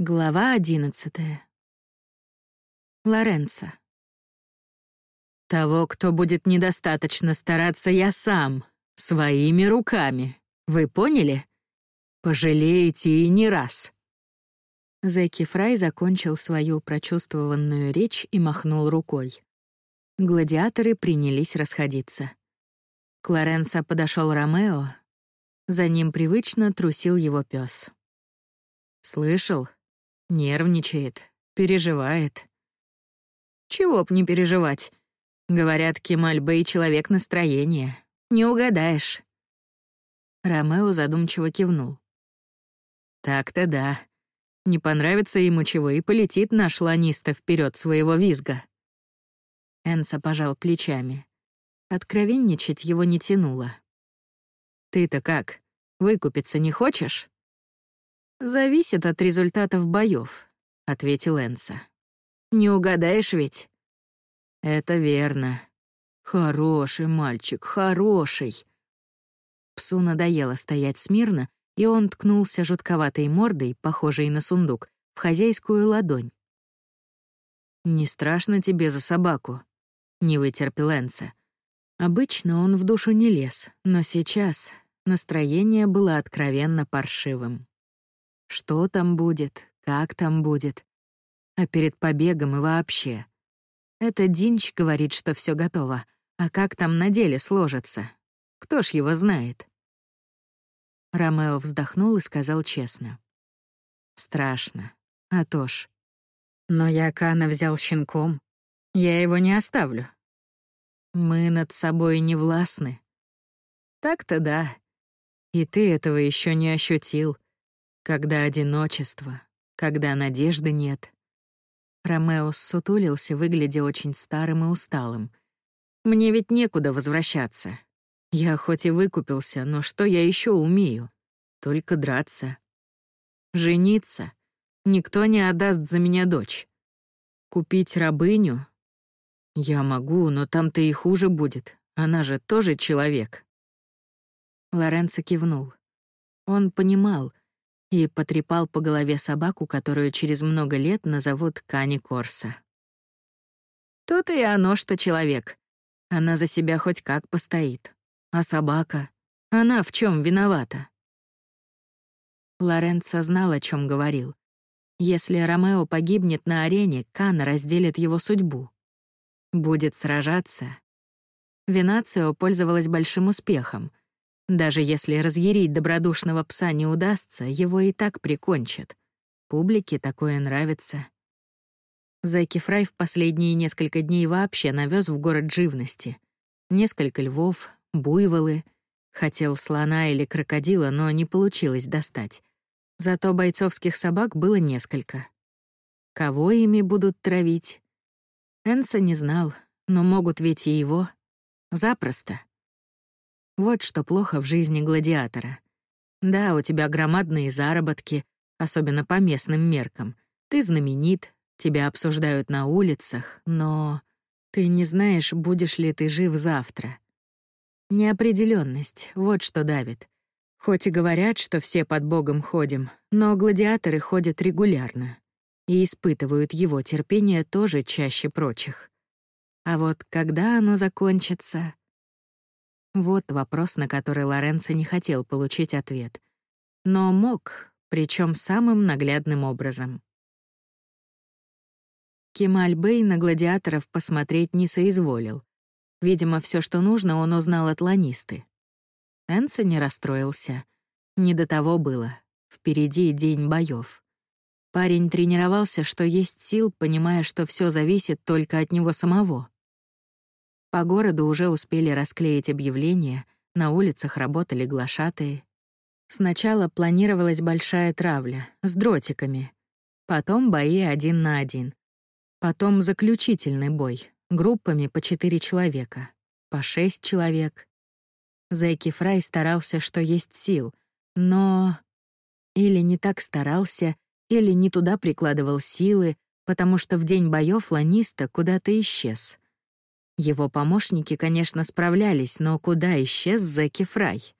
Глава одиннадцатая. Лоренцо. «Того, кто будет недостаточно стараться, я сам, своими руками. Вы поняли? Пожалеете и не раз». Зэки Фрай закончил свою прочувствованную речь и махнул рукой. Гладиаторы принялись расходиться. К Лоренцо подошел Ромео. За ним привычно трусил его пес. «Слышал?» Нервничает, переживает. Чего б не переживать. Говорят, Кемаль Бэй — человек настроения. Не угадаешь. Ромео задумчиво кивнул. Так-то да. Не понравится ему чего, и полетит наш ланиста вперед своего визга. Энса пожал плечами. Откровенничать его не тянуло. «Ты-то как, выкупиться не хочешь?» «Зависит от результатов боев, ответил Энса. «Не угадаешь ведь?» «Это верно. Хороший мальчик, хороший». Псу надоело стоять смирно, и он ткнулся жутковатой мордой, похожей на сундук, в хозяйскую ладонь. «Не страшно тебе за собаку?» — не вытерпел Энса. Обычно он в душу не лез, но сейчас настроение было откровенно паршивым. Что там будет, как там будет. А перед побегом и вообще. Это Динч говорит, что все готово. А как там на деле сложится? Кто ж его знает? Ромео вздохнул и сказал честно. Страшно. А то ж. Но я Кана взял щенком. Я его не оставлю. Мы над собой не властны. Так-то да. И ты этого еще не ощутил когда одиночество, когда надежды нет. Ромео сутулился, выглядя очень старым и усталым. Мне ведь некуда возвращаться. Я хоть и выкупился, но что я еще умею? Только драться. Жениться. Никто не отдаст за меня дочь. Купить рабыню? Я могу, но там-то и хуже будет. Она же тоже человек. Лоренцо кивнул. Он понимал, и потрепал по голове собаку, которую через много лет назовут Кани Корса. Тут и оно, что человек. Она за себя хоть как постоит. А собака? Она в чем виновата? Лоренцо знал, о чем говорил. Если Ромео погибнет на арене, Кана разделит его судьбу. Будет сражаться. Венацио пользовалась большим успехом. Даже если разъярить добродушного пса не удастся, его и так прикончат. Публике такое нравится. Зайки Фрай в последние несколько дней вообще навез в город живности. Несколько львов, буйволы. Хотел слона или крокодила, но не получилось достать. Зато бойцовских собак было несколько. Кого ими будут травить? Энса не знал, но могут ведь и его. Запросто. Вот что плохо в жизни гладиатора. Да, у тебя громадные заработки, особенно по местным меркам. Ты знаменит, тебя обсуждают на улицах, но ты не знаешь, будешь ли ты жив завтра. Неопределенность, вот что давит. Хоть и говорят, что все под Богом ходим, но гладиаторы ходят регулярно и испытывают его терпение тоже чаще прочих. А вот когда оно закончится, вот вопрос, на который Лоренцо не хотел получить ответ. Но мог, причем самым наглядным образом. Кемаль Бэй на гладиаторов посмотреть не соизволил. Видимо, все, что нужно, он узнал от ланисты. Энса не расстроился. Не до того было. Впереди день боев. Парень тренировался, что есть сил, понимая, что все зависит только от него самого. По городу уже успели расклеить объявления, на улицах работали глашатые. Сначала планировалась большая травля с дротиками, потом бои один на один, потом заключительный бой, группами по четыре человека, по шесть человек. Зайки Фрай старался, что есть сил, но... Или не так старался, или не туда прикладывал силы, потому что в день боев Ланиста куда-то исчез — его помощники, конечно, справлялись, но куда исчез Зеки Фрай?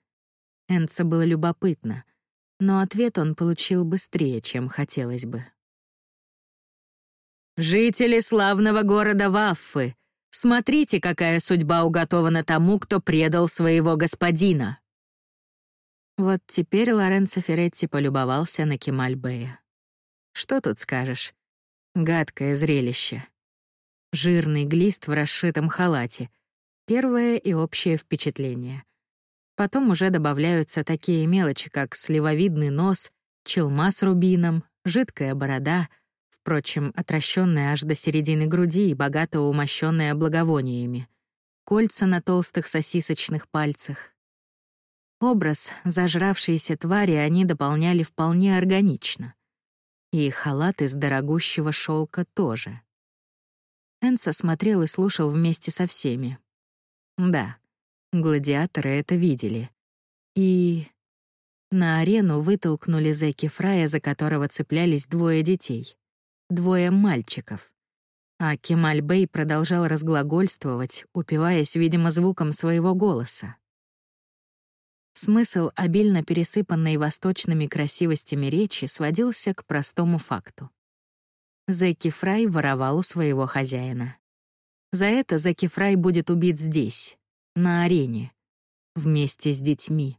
Энца было любопытно. но ответ он получил быстрее, чем хотелось бы. «Жители славного города Ваффы, смотрите, какая судьба уготована тому, кто предал своего господина!» Вот теперь Лоренцо Феретти полюбовался на Кемальбея. Что тут скажешь? Гадкое зрелище. Жирный глист в расшитом халате. Первое и общее впечатление. Потом уже добавляются такие мелочи, как сливовидный нос, челма с рубином, жидкая борода, впрочем, отращенная аж до середины груди и богато умощенная благовониями, кольца на толстых сосисочных пальцах. Образ зажравшейся твари они дополняли вполне органично. И халат из дорогущего шелка тоже. Энса смотрел и слушал вместе со всеми. Да, гладиаторы это видели. И... На арену вытолкнули зэки Фрая, за которого цеплялись двое детей. Двое мальчиков. А Кемаль Бэй продолжал разглагольствовать, упиваясь, видимо, звуком своего голоса. Смысл обильно пересыпанной восточными красивостями речи сводился к простому факту. Зеки Фрай воровал у своего хозяина. За это Зеки Фрай будет убит здесь, на арене, вместе с детьми.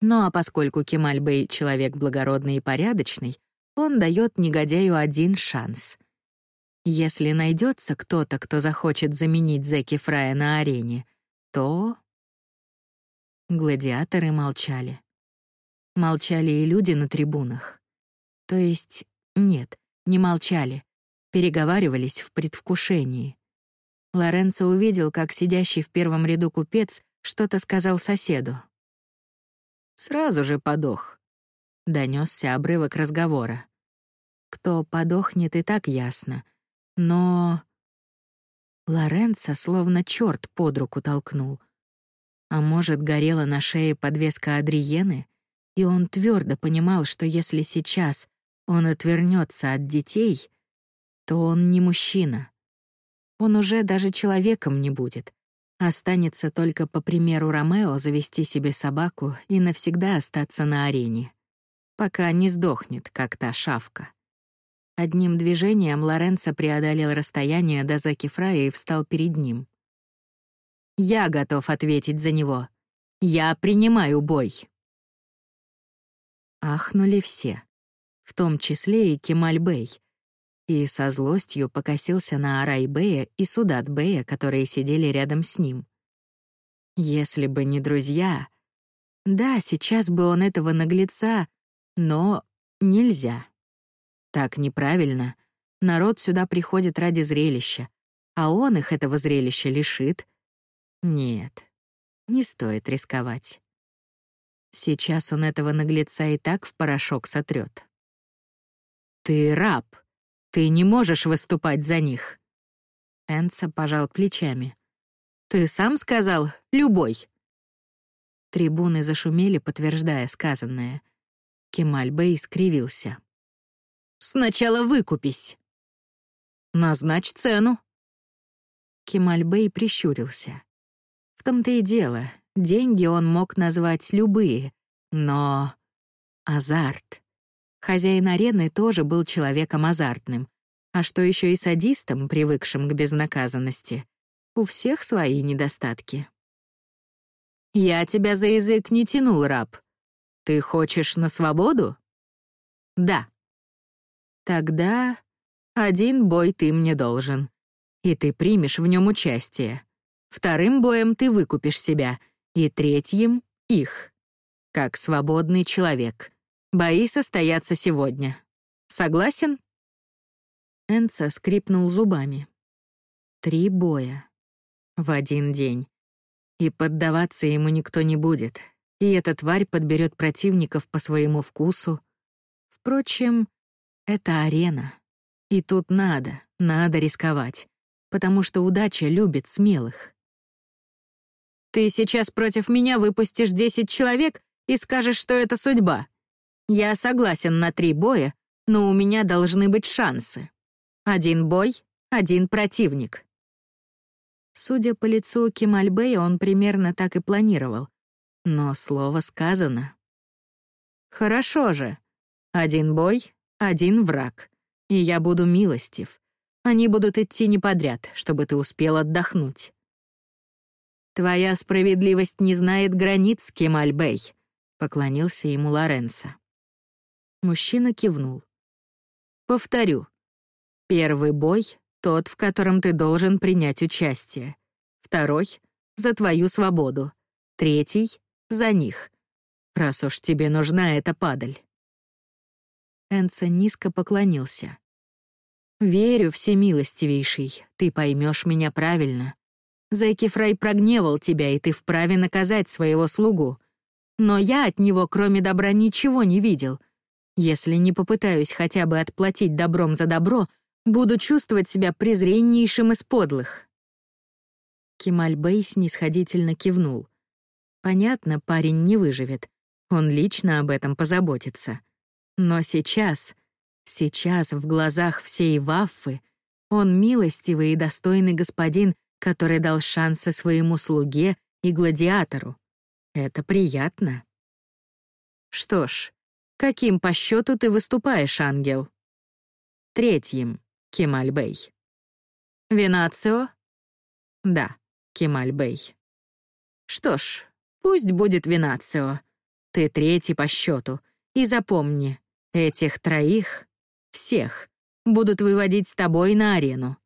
Ну а поскольку Кемаль Бэй — человек благородный и порядочный, он дает негодяю один шанс. Если найдется кто-то, кто захочет заменить Зеки Фрая на арене, то Гладиаторы молчали. Молчали и люди на трибунах. То есть, нет, не молчали, переговаривались в предвкушении. Лоренцо увидел, как сидящий в первом ряду купец что-то сказал соседу. «Сразу же подох», — донесся обрывок разговора. Кто подохнет, и так ясно. Но... Лоренцо словно черт под руку толкнул. А может, горела на шее подвеска Адриены, и он твердо понимал, что если сейчас он отвернется от детей, то он не мужчина. Он уже даже человеком не будет. Останется только, по примеру Ромео, завести себе собаку и навсегда остаться на арене, пока не сдохнет, как та шавка. Одним движением Лоренцо преодолел расстояние до Заки Фрая и встал перед ним. Я готов ответить за него. Я принимаю бой. Ахнули все, в том числе и Кемаль-бей, и со злостью покосился на Арай-бея и Судат-бея, которые сидели рядом с ним. Если бы не друзья... Да, сейчас бы он этого наглеца, но нельзя. Так неправильно. Народ сюда приходит ради зрелища, а он их этого зрелища лишит — нет, не стоит рисковать. Сейчас он этого наглеца и так в порошок сотрет. «Ты раб. Ты не можешь выступать за них». Энса пожал плечами. «Ты сам сказал «любой». Трибуны зашумели, подтверждая сказанное. Кемаль Бэй скривился. «Сначала выкупись». «Назначь цену». Кемаль Бэй прищурился том-то и дело, деньги он мог назвать любые, но... Азарт. Хозяин арены тоже был человеком азартным, а что еще и садистом, привыкшим к безнаказанности. У всех свои недостатки. «Я тебя за язык не тянул, раб. Ты хочешь на свободу?» «Да». «Тогда один бой ты мне должен, и ты примешь в нем участие. Вторым боем ты выкупишь себя, и третьим — их. Как свободный человек. Бои состоятся сегодня. Согласен?» Энца скрипнул зубами. Три боя. В один день. И поддаваться ему никто не будет. И эта тварь подберет противников по своему вкусу. Впрочем, это арена. И тут надо, надо рисковать. Потому что удача любит смелых. Ты сейчас против меня выпустишь 10 человек и скажешь, что это судьба. Я согласен на три боя, но у меня должны быть шансы. Один бой, один противник. Судя по лицу Кемальбея, он примерно так и планировал. Но слово сказано. Хорошо же. Один бой, один враг. И я буду милостив. Они будут идти не подряд, чтобы ты успел отдохнуть. Твоя справедливость не знает границ, Кемаль-Бэй, поклонился ему Лоренцо. Мужчина кивнул. Повторю. Первый бой — тот, в котором ты должен принять участие. Второй — за твою свободу. Третий — за них раз уж тебе нужна эта падаль». Энца низко поклонился. «Верю, всемилостивейший, ты поймешь меня правильно. Зайкифрай прогневал тебя, и ты вправе наказать своего слугу. Но я от него, кроме добра, ничего не видел. Если не попытаюсь хотя бы отплатить добром за добро, буду чувствовать себя презреннейшим из подлых». Кемаль Бэй снисходительно кивнул. Понятно, парень не выживет. Он лично об этом позаботится. Но сейчас, сейчас в глазах всей Ваффы он милостивый и достойный господин, который дал шансы своему слуге и гладиатору. Это приятно. Что ж, каким по счету ты выступаешь, ангел? Третьим, Кемаль-бей. Винацио? Да, Кемаль-бей. Что ж, пусть будет Винацио. Ты третий по счету. И запомни, этих троих, всех, будут выводить с тобой на арену.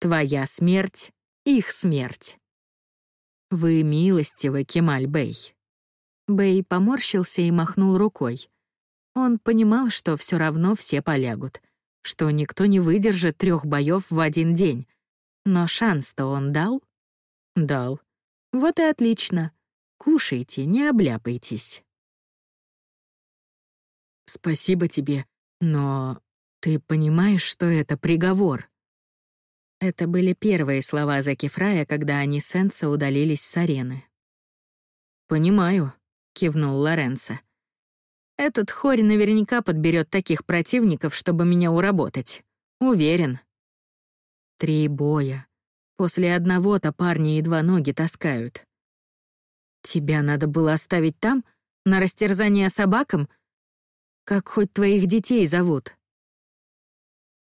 Твоя смерть — их смерть. Вы милостивы, Кемаль Бэй. Бэй поморщился и махнул рукой. Он понимал, что все равно все полягут, что никто не выдержит трех боев в один день. Но шанс-то он дал? Дал. Вот и отлично. Кушайте, не обляпайтесь. «Спасибо тебе, но ты понимаешь, что это приговор?» Это были первые слова Заки Фрая, когда они с Энцо удалились с арены. «Понимаю», — кивнул Лоренцо. «Этот хорь наверняка подберет таких противников, чтобы меня уработать. Уверен». Три боя. После одного-то парни едва ноги таскают. «Тебя надо было оставить там, на растерзание собакам?» Как хоть твоих детей зовут?»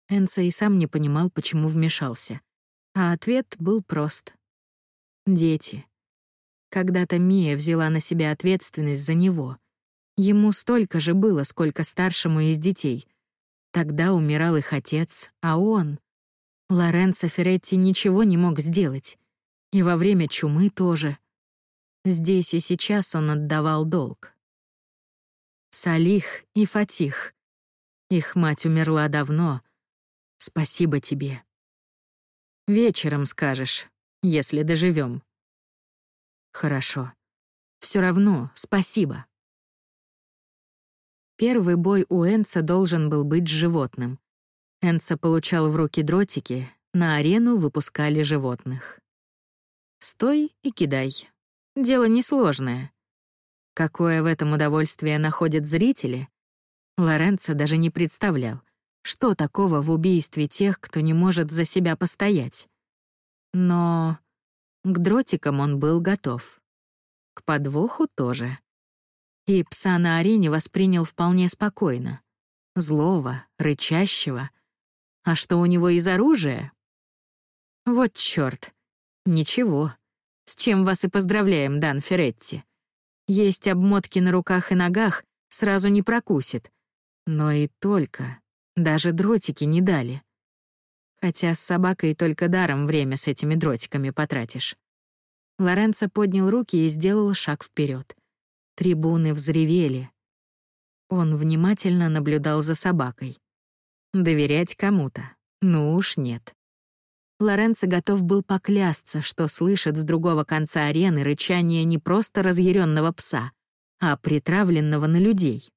Энса и сам не понимал, почему вмешался. А ответ был прост. «Дети». Когда-то Мия взяла на себя ответственность за него. Ему столько же было, сколько старшему из детей. Тогда умирал их отец, а он... Лоренцо Феретти ничего не мог сделать. И во время чумы тоже. Здесь и сейчас он отдавал долг. Салих и Фатих. Их мать умерла давно. Спасибо тебе. Вечером скажешь, если доживем. Хорошо. Все равно спасибо. Первый бой у Энца должен был быть с животным. Энца получал в руки дротики, на арену выпускали животных. Стой и кидай. Дело несложное. Какое в этом удовольствие находят зрители? Лоренцо даже не представлял, что такого в убийстве тех, кто не может за себя постоять. Но к дротикам он был готов. К подвоху тоже. И пса на арене воспринял вполне спокойно. Злого, рычащего. А что у него из оружия? Вот чёрт. Ничего. С чем вас и поздравляем, Дан Феретти. Есть обмотки на руках и ногах, сразу не прокусит. Но и только. Даже дротики не дали. Хотя с собакой только даром время с этими дротиками потратишь. Лоренцо поднял руки и сделал шаг вперед. Трибуны взревели. Он внимательно наблюдал за собакой. Доверять кому-то? Ну уж нет. Лоренцо готов был поклясться, что слышит с другого конца арены рычание не просто разъяренного пса, а притравленного на людей.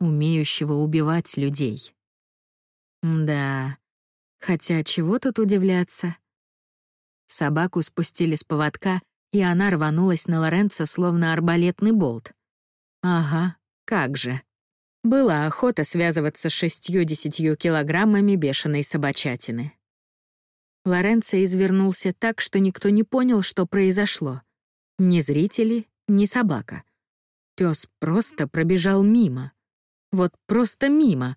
Умеющего убивать людей. Да, хотя чего тут удивляться? Собаку спустили с поводка, и она рванулась на Лоренцо, словно арбалетный болт. Ага, как же. Была охота связываться с шестью-десятью килограммами бешеной собачатины. Лоренцо извернулся так, что никто не понял, что произошло. Ни зрители, ни собака. Пес просто пробежал мимо. Вот просто мимо.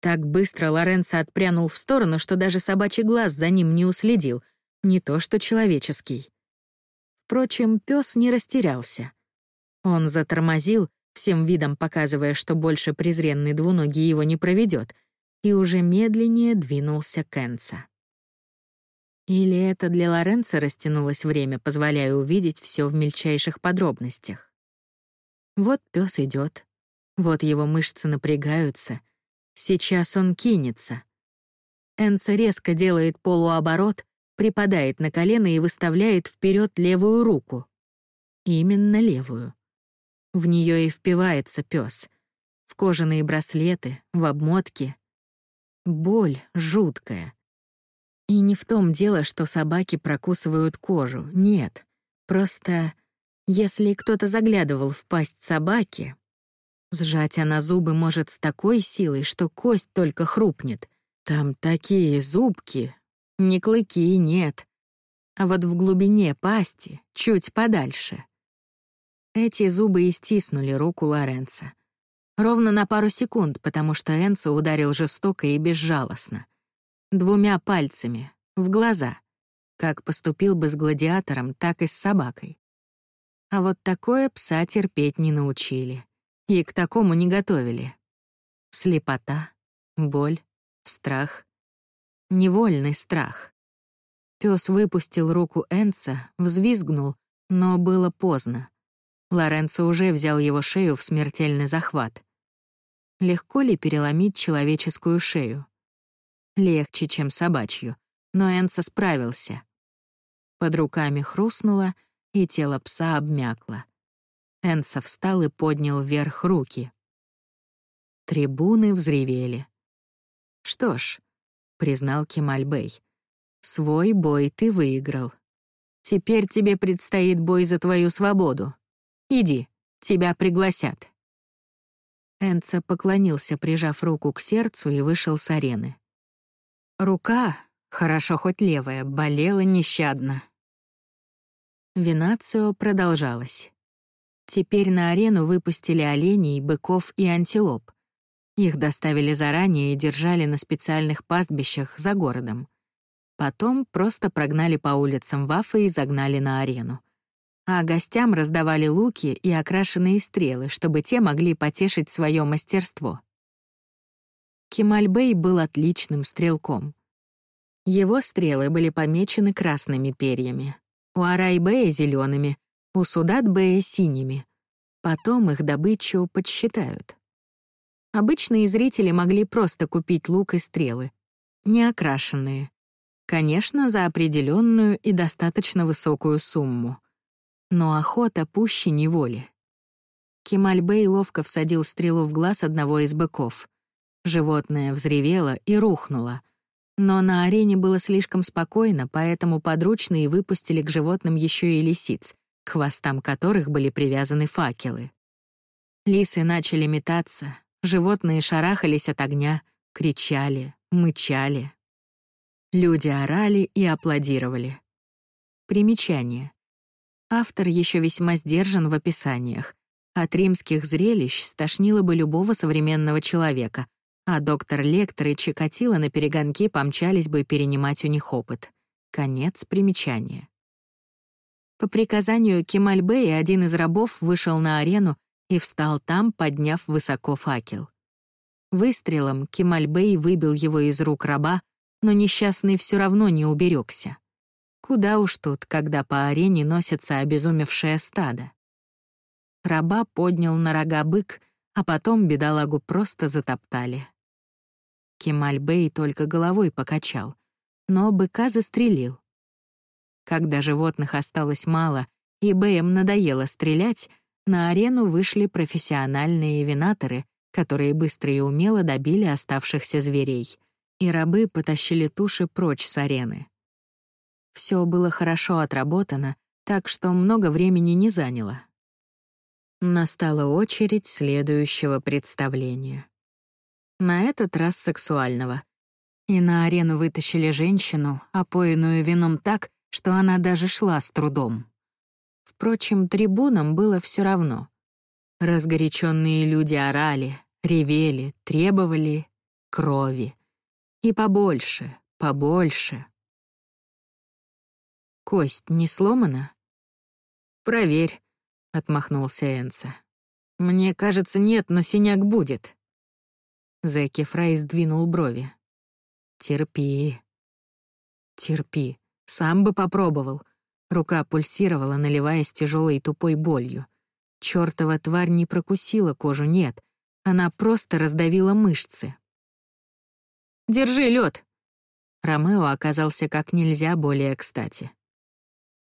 Так быстро Лоренцо отпрянул в сторону, что даже собачий глаз за ним не уследил, не то что человеческий. Впрочем, пес не растерялся. Он затормозил, всем видом показывая, что больше презренный двуногий его не проведет, и уже медленнее двинулся к Энца. Или это для Лоренца растянулось время, позволяя увидеть все в мельчайших подробностях. Вот пес идет, вот его мышцы напрягаются. Сейчас он кинется. Энца резко делает полуоборот, припадает на колено и выставляет вперед левую руку. Именно левую. В нее и впивается пес. В кожаные браслеты, в обмотки. Боль жуткая. И не в том дело, что собаки прокусывают кожу, нет. Просто если кто-то заглядывал в пасть собаки, сжать она зубы может с такой силой, что кость только хрупнет. Там такие зубки, не клыки, нет. А вот в глубине пасти, чуть подальше. Эти зубы и стиснули руку Лоренца. Ровно на пару секунд, потому что Энцо ударил жестоко и безжалостно. Двумя пальцами, в глаза. Как поступил бы с гладиатором, так и с собакой. А вот такое пса терпеть не научили. И к такому не готовили. Слепота, боль, страх. Невольный страх. Пес выпустил руку Энца, взвизгнул, но было поздно. Лоренцо уже взял его шею в смертельный захват. Легко ли переломить человеческую шею? Легче, чем собачью, но Энца справился. Под руками хрустнуло, и тело пса обмякло. Энца встал и поднял вверх руки. Трибуны взревели. «Что ж», — признал Кемальбей, — «свой бой ты выиграл. Теперь тебе предстоит бой за твою свободу. Иди, тебя пригласят». Энца поклонился, прижав руку к сердцу, и вышел с арены. Рука, хорошо хоть левая, болела нещадно. Винацио продолжалась. Теперь на арену выпустили оленей, быков и антилоп. Их доставили заранее и держали на специальных пастбищах за городом. Потом просто прогнали по улицам Вафы и загнали на арену а гостям раздавали луки и окрашенные стрелы, чтобы те могли потешить свое мастерство. Кемальбей был отличным стрелком. Его стрелы были помечены красными перьями, у Арайбея — зелеными, у Судатбея — синими. Потом их добычу подсчитают. Обычные зрители могли просто купить лук и стрелы, не окрашенные. Конечно, за определенную и достаточно высокую сумму но охота пуще неволи. Кемальбей ловко всадил стрелу в глаз одного из быков. Животное взревело и рухнуло. Но на арене было слишком спокойно, поэтому подручные выпустили к животным еще и лисиц, к хвостам которых были привязаны факелы. Лисы начали метаться, животные шарахались от огня, кричали, мычали. Люди орали и аплодировали. Примечание. Автор еще весьма сдержан в описаниях. От римских зрелищ стошнило бы любого современного человека, а доктор Лектор и Чикатило на перегонки помчались бы перенимать у них опыт. Конец примечания. По приказанию Кемальбея один из рабов вышел на арену и встал там, подняв высоко факел. Выстрелом Кемальбей выбил его из рук раба, но несчастный все равно не уберегся. Куда уж тут, когда по арене носится обезумевшее стадо. Раба поднял на рога бык, а потом бедолагу просто затоптали. Кемаль-бей только головой покачал, но быка застрелил. Когда животных осталось мало, и Бэем надоело стрелять, на арену вышли профессиональные винаторы, которые быстро и умело добили оставшихся зверей, и рабы потащили туши прочь с арены. Все было хорошо отработано, так что много времени не заняло. Настала очередь следующего представления. На этот раз сексуального. И на арену вытащили женщину, опоенную вином так, что она даже шла с трудом. Впрочем, трибунам было все равно. Разгоряченные люди орали, ревели, требовали крови. И побольше, побольше. Кость не сломана? Проверь, отмахнулся Энса. Мне кажется, нет, но синяк будет. Зэки Фрай сдвинул брови. Терпи. Терпи. Сам бы попробовал. Рука пульсировала, наливаясь тяжелой тупой болью. Чёртова тварь не прокусила кожу, нет. Она просто раздавила мышцы. «Держи лед. Ромео оказался как нельзя более кстати.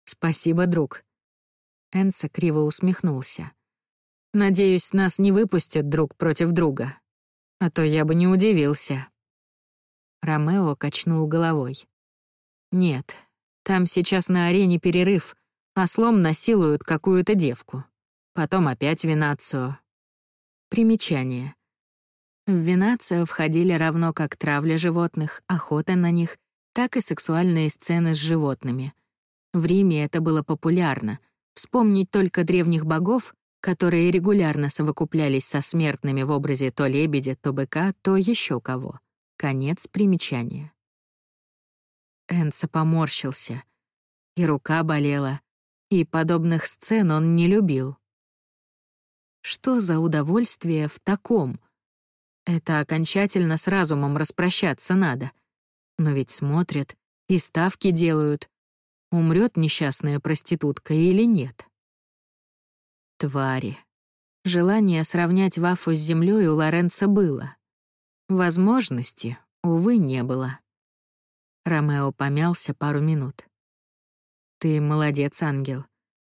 «Спасибо, друг». Энса криво усмехнулся. «Надеюсь, нас не выпустят друг против друга. А то я бы не удивился». Ромео качнул головой. «Нет, там сейчас на арене перерыв, а слом насилуют какую-то девку. Потом опять Венацию. Примечание. В Венацию входили равно как травля животных, охота на них, так и сексуальные сцены с животными. В Риме это было популярно. Вспомнить только древних богов, которые регулярно совокуплялись со смертными в образе то лебедя, то быка, то еще кого. Конец примечания. Энца поморщился. И рука болела, и подобных сцен он не любил. Что за удовольствие в таком? Это окончательно с разумом распрощаться надо. Но ведь смотрят и ставки делают. Умрет несчастная проститутка или нет? Твари. Желание сравнять Вафу с землей у Лоренца было. Возможности, увы, не было. Ромео помялся пару минут. «Ты молодец, ангел.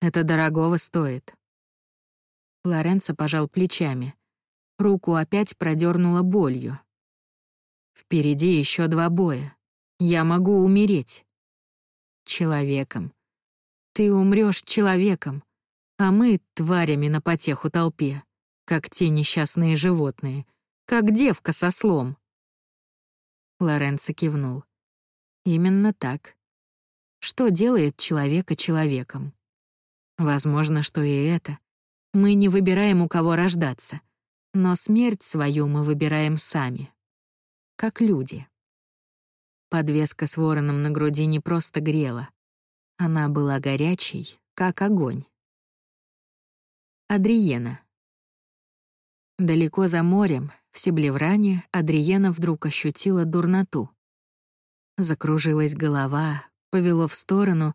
Это дорогого стоит». Лоренцо пожал плечами. Руку опять продернула болью. «Впереди еще два боя. Я могу умереть». «Человеком. Ты умрешь человеком, а мы — тварями на потеху толпе, как те несчастные животные, как девка со слом». Лоренцо кивнул. Именно так. Что делает человека человеком? Возможно, что и это. Мы не выбираем, у кого рождаться. Но смерть свою мы выбираем сами. Как люди. Подвеска с вороном на груди не просто грела. Она была горячей, как огонь. Адриена. Далеко за морем, в Себлевране, Адриена вдруг ощутила дурноту. Закружилась голова, повело в сторону,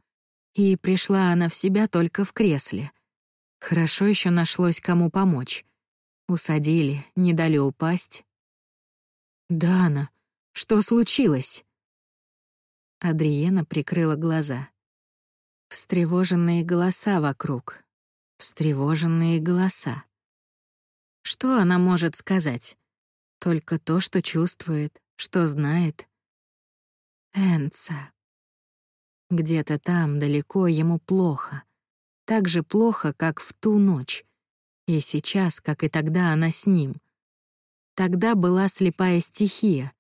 и пришла она в себя только в кресле. Хорошо еще нашлось кому помочь. Усадили, не дали упасть. «Дана, что случилось?» Адриена прикрыла глаза. Встревоженные голоса вокруг. Встревоженные голоса. Что она может сказать? Только то, что чувствует, что знает. Энца. Где-то там, далеко, ему плохо. Так же плохо, как в ту ночь. И сейчас, как и тогда, она с ним. Тогда была слепая стихия,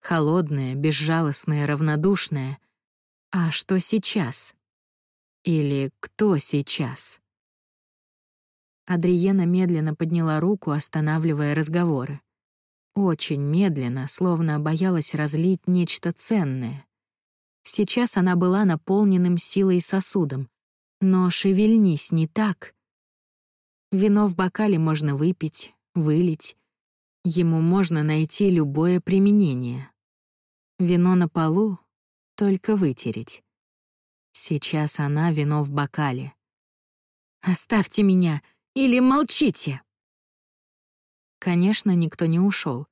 холодная, безжалостная, равнодушная. А что сейчас? Или кто сейчас? Адриена медленно подняла руку, останавливая разговоры. Очень медленно, словно боялась разлить нечто ценное. Сейчас она была наполненным силой сосудом, но шевельнись не так. Вино в бокале можно выпить, вылить. Ему можно найти любое применение. Вино на полу — только вытереть. Сейчас она вино в бокале. «Оставьте меня или молчите!» Конечно, никто не ушел,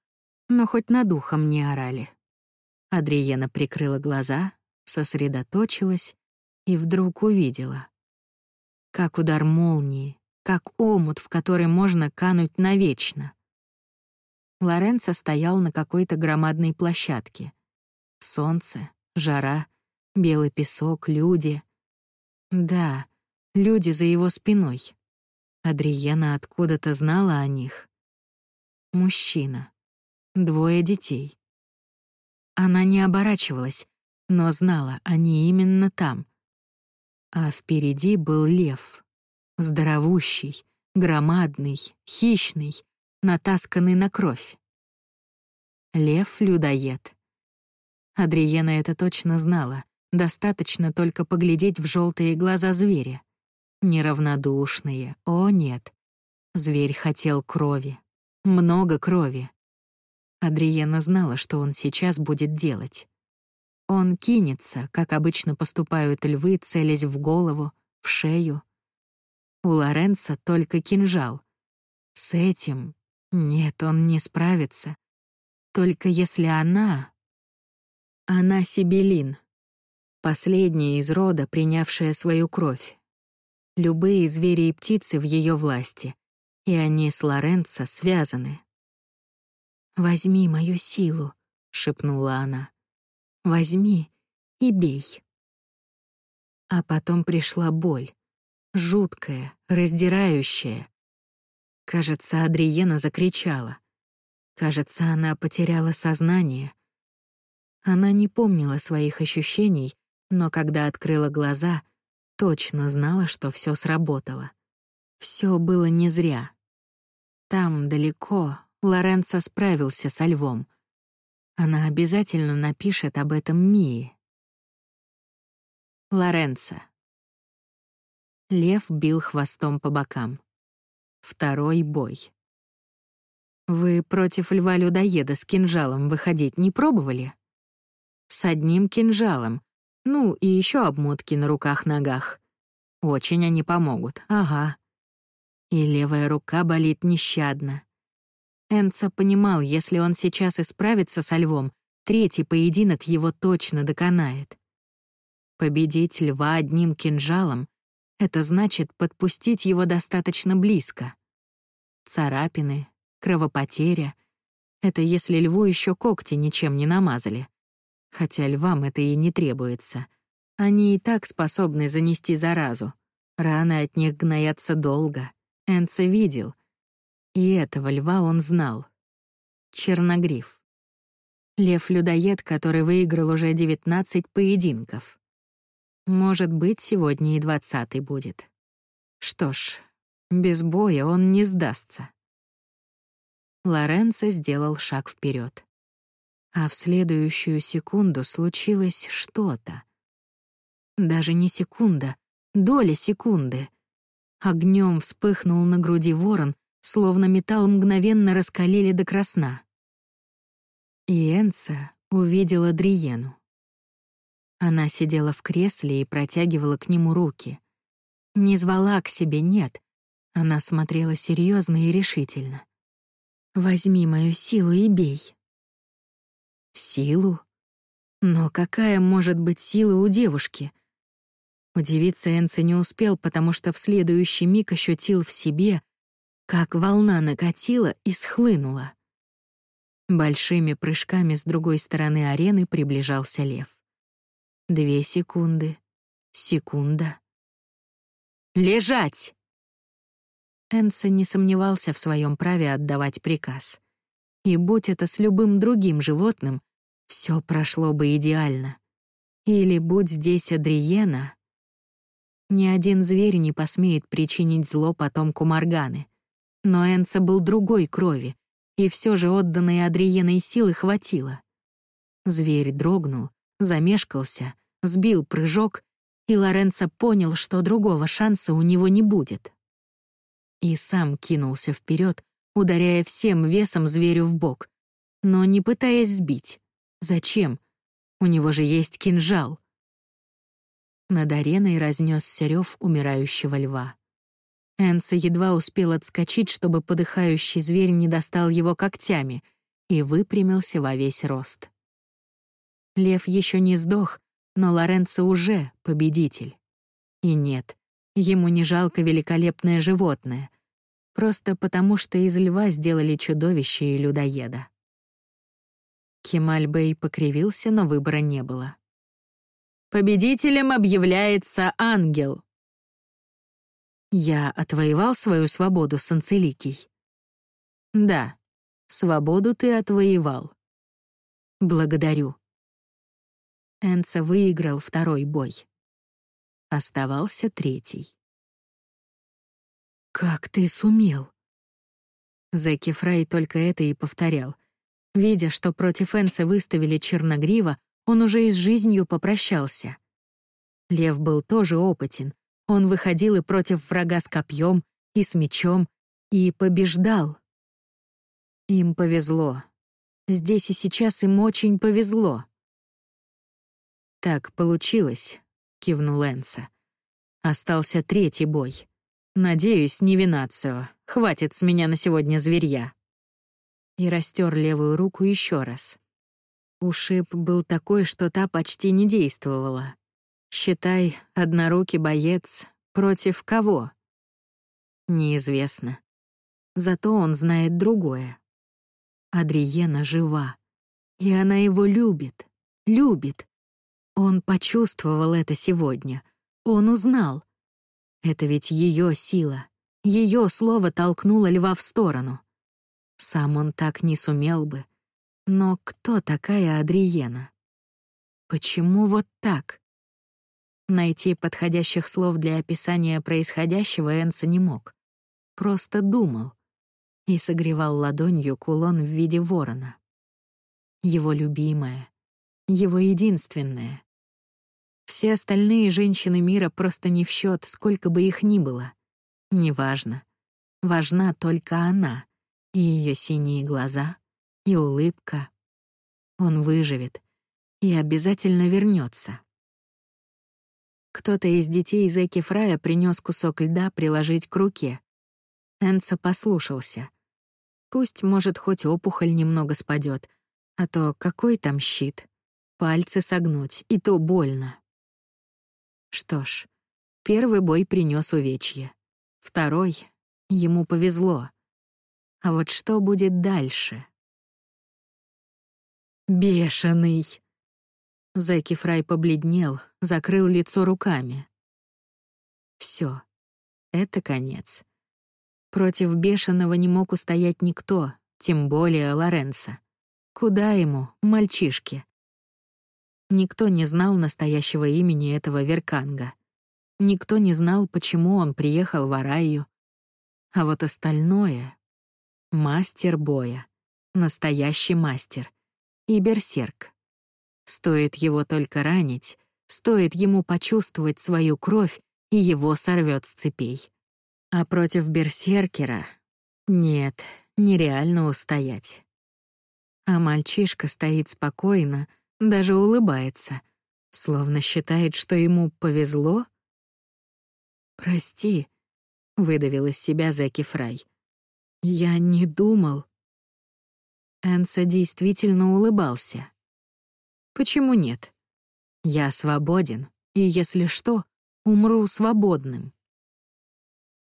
но хоть над ухом не орали. Адриена прикрыла глаза, сосредоточилась и вдруг увидела. Как удар молнии, как омут, в который можно кануть навечно. Лоренцо стоял на какой-то громадной площадке. Солнце, жара, белый песок, люди. Да, люди за его спиной. Адриена откуда-то знала о них. Мужчина. Двое детей. Она не оборачивалась, но знала, они именно там. А впереди был лев. Здоровущий, Громадный, хищный, натасканный на кровь. Лев-людоед. Адриена это точно знала. Достаточно только поглядеть в желтые глаза зверя. Неравнодушные, о нет. Зверь хотел крови. Много крови. Адриена знала, что он сейчас будет делать. Он кинется, как обычно поступают львы, целясь в голову, в шею. У Лоренца только кинжал. С этим... Нет, он не справится. Только если она... Она Сибелин. Последняя из рода, принявшая свою кровь. Любые звери и птицы в ее власти, и они с Лоренцо связаны. «Возьми мою силу», — шепнула она. «Возьми и бей». А потом пришла боль, жуткая, раздирающая. Кажется, Адриена закричала. Кажется, она потеряла сознание. Она не помнила своих ощущений, но когда открыла глаза, точно знала, что все сработало. Все было не зря. Там, далеко, Лоренцо справился со львом. Она обязательно напишет об этом Мии. Лоренцо. Лев бил хвостом по бокам. Второй бой. Вы против льва-людоеда с кинжалом выходить не пробовали? С одним кинжалом. Ну, и еще обмотки на руках-ногах. Очень они помогут, ага. И левая рука болит нещадно. Энца понимал, если он сейчас исправится со львом, третий поединок его точно доконает. Победить льва одним кинжалом — это значит подпустить его достаточно близко. Царапины, кровопотеря — это если льву еще когти ничем не намазали. Хотя львам это и не требуется. Они и так способны занести заразу. Раны от них гноятся долго. Энце видел, и этого льва он знал. Черногриф. Лев-людоед, который выиграл уже 19 поединков. Может быть, сегодня и двадцатый будет. Что ж, без боя он не сдастся. Лоренцо сделал шаг вперед, А в следующую секунду случилось что-то. Даже не секунда, доля секунды. Огнем вспыхнул на груди ворон, словно металл мгновенно раскалили до красна. И Энца увидела Дриену. Она сидела в кресле и протягивала к нему руки. Не звала к себе, нет. Она смотрела серьезно и решительно. «Возьми мою силу и бей». «Силу? Но какая может быть сила у девушки?» Удивиться Энце не успел, потому что в следующий миг ощутил в себе как волна накатила и схлынула. Большими прыжками с другой стороны арены приближался лев. Две секунды. Секунда. «Лежать!» Энса не сомневался в своем праве отдавать приказ. И будь это с любым другим животным, все прошло бы идеально. Или будь здесь Адриена, ни один зверь не посмеет причинить зло потомку Морганы. Но Энца был другой крови, и все же отданной Адриеной силы хватило. Зверь дрогнул, замешкался, сбил прыжок, и Лоренцо понял, что другого шанса у него не будет. И сам кинулся вперед, ударяя всем весом зверю в бок, но не пытаясь сбить. Зачем? У него же есть кинжал. Над ареной разнесся рев умирающего льва. Энса едва успел отскочить, чтобы подыхающий зверь не достал его когтями и выпрямился во весь рост. Лев еще не сдох, но Лоренцо уже победитель. И нет, ему не жалко великолепное животное, просто потому что из льва сделали чудовище и людоеда. Кемаль-бей покривился, но выбора не было. «Победителем объявляется ангел», я отвоевал свою свободу, Санцеликий? Да, свободу ты отвоевал. Благодарю. Энца выиграл второй бой. Оставался третий. Как ты сумел?» Зеки Фрай только это и повторял. Видя, что против Энса выставили Черногрива, он уже и с жизнью попрощался. Лев был тоже опытен. Он выходил и против врага с копьем, и с мечом, и побеждал. Им повезло. Здесь и сейчас им очень повезло. «Так получилось», — кивнул Энса. «Остался третий бой. Надеюсь, не Винацио. Хватит с меня на сегодня зверья». И растер левую руку еще раз. Ушиб был такой, что та почти не действовала. Считай, однорукий боец против кого? Неизвестно. Зато он знает другое. Адриена жива. И она его любит. Любит. Он почувствовал это сегодня. Он узнал. Это ведь ее сила. Ее слово толкнуло льва в сторону. Сам он так не сумел бы. Но кто такая Адриена? Почему вот так? Найти подходящих слов для описания происходящего Энса не мог. Просто думал и согревал ладонью кулон в виде ворона. Его любимая, его единственная. Все остальные женщины мира просто не в счет, сколько бы их ни было. Неважно. Важна только она и ее синие глаза, и улыбка. Он выживет и обязательно вернется. Кто-то из детей Зеки Фрая принес кусок льда приложить к руке. Энца послушался. Пусть, может, хоть опухоль немного спадет, а то какой там щит? Пальцы согнуть, и то больно. Что ж, первый бой принес увечье. Второй — ему повезло. А вот что будет дальше? «Бешеный!» Зэки Фрай побледнел, закрыл лицо руками. Все, это конец. Против бешеного не мог устоять никто, тем более Лоренцо. Куда ему, мальчишке? Никто не знал настоящего имени этого Верканга. Никто не знал, почему он приехал в Араю. А вот остальное — мастер боя, настоящий мастер и берсерк. Стоит его только ранить, стоит ему почувствовать свою кровь, и его сорвет с цепей. А против берсеркера нет, нереально устоять. А мальчишка стоит спокойно, даже улыбается, словно считает, что ему повезло. «Прости», — выдавил из себя Зеки Фрай. «Я не думал». Энса действительно улыбался. «Почему нет? Я свободен, и, если что, умру свободным».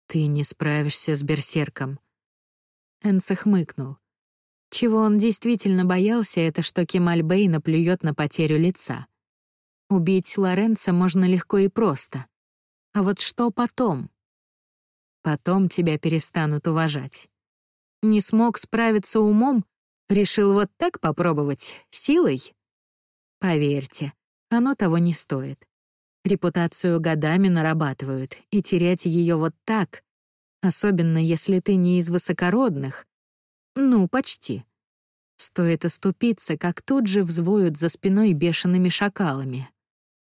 «Ты не справишься с берсерком». Энса хмыкнул. Чего он действительно боялся, это что Кемаль Бэй наплюет на потерю лица. Убить Лоренца можно легко и просто. А вот что потом? Потом тебя перестанут уважать. Не смог справиться умом, решил вот так попробовать, силой? Поверьте, оно того не стоит. Репутацию годами нарабатывают, и терять ее вот так, особенно если ты не из высокородных, ну, почти. Стоит оступиться, как тут же взвоют за спиной бешеными шакалами.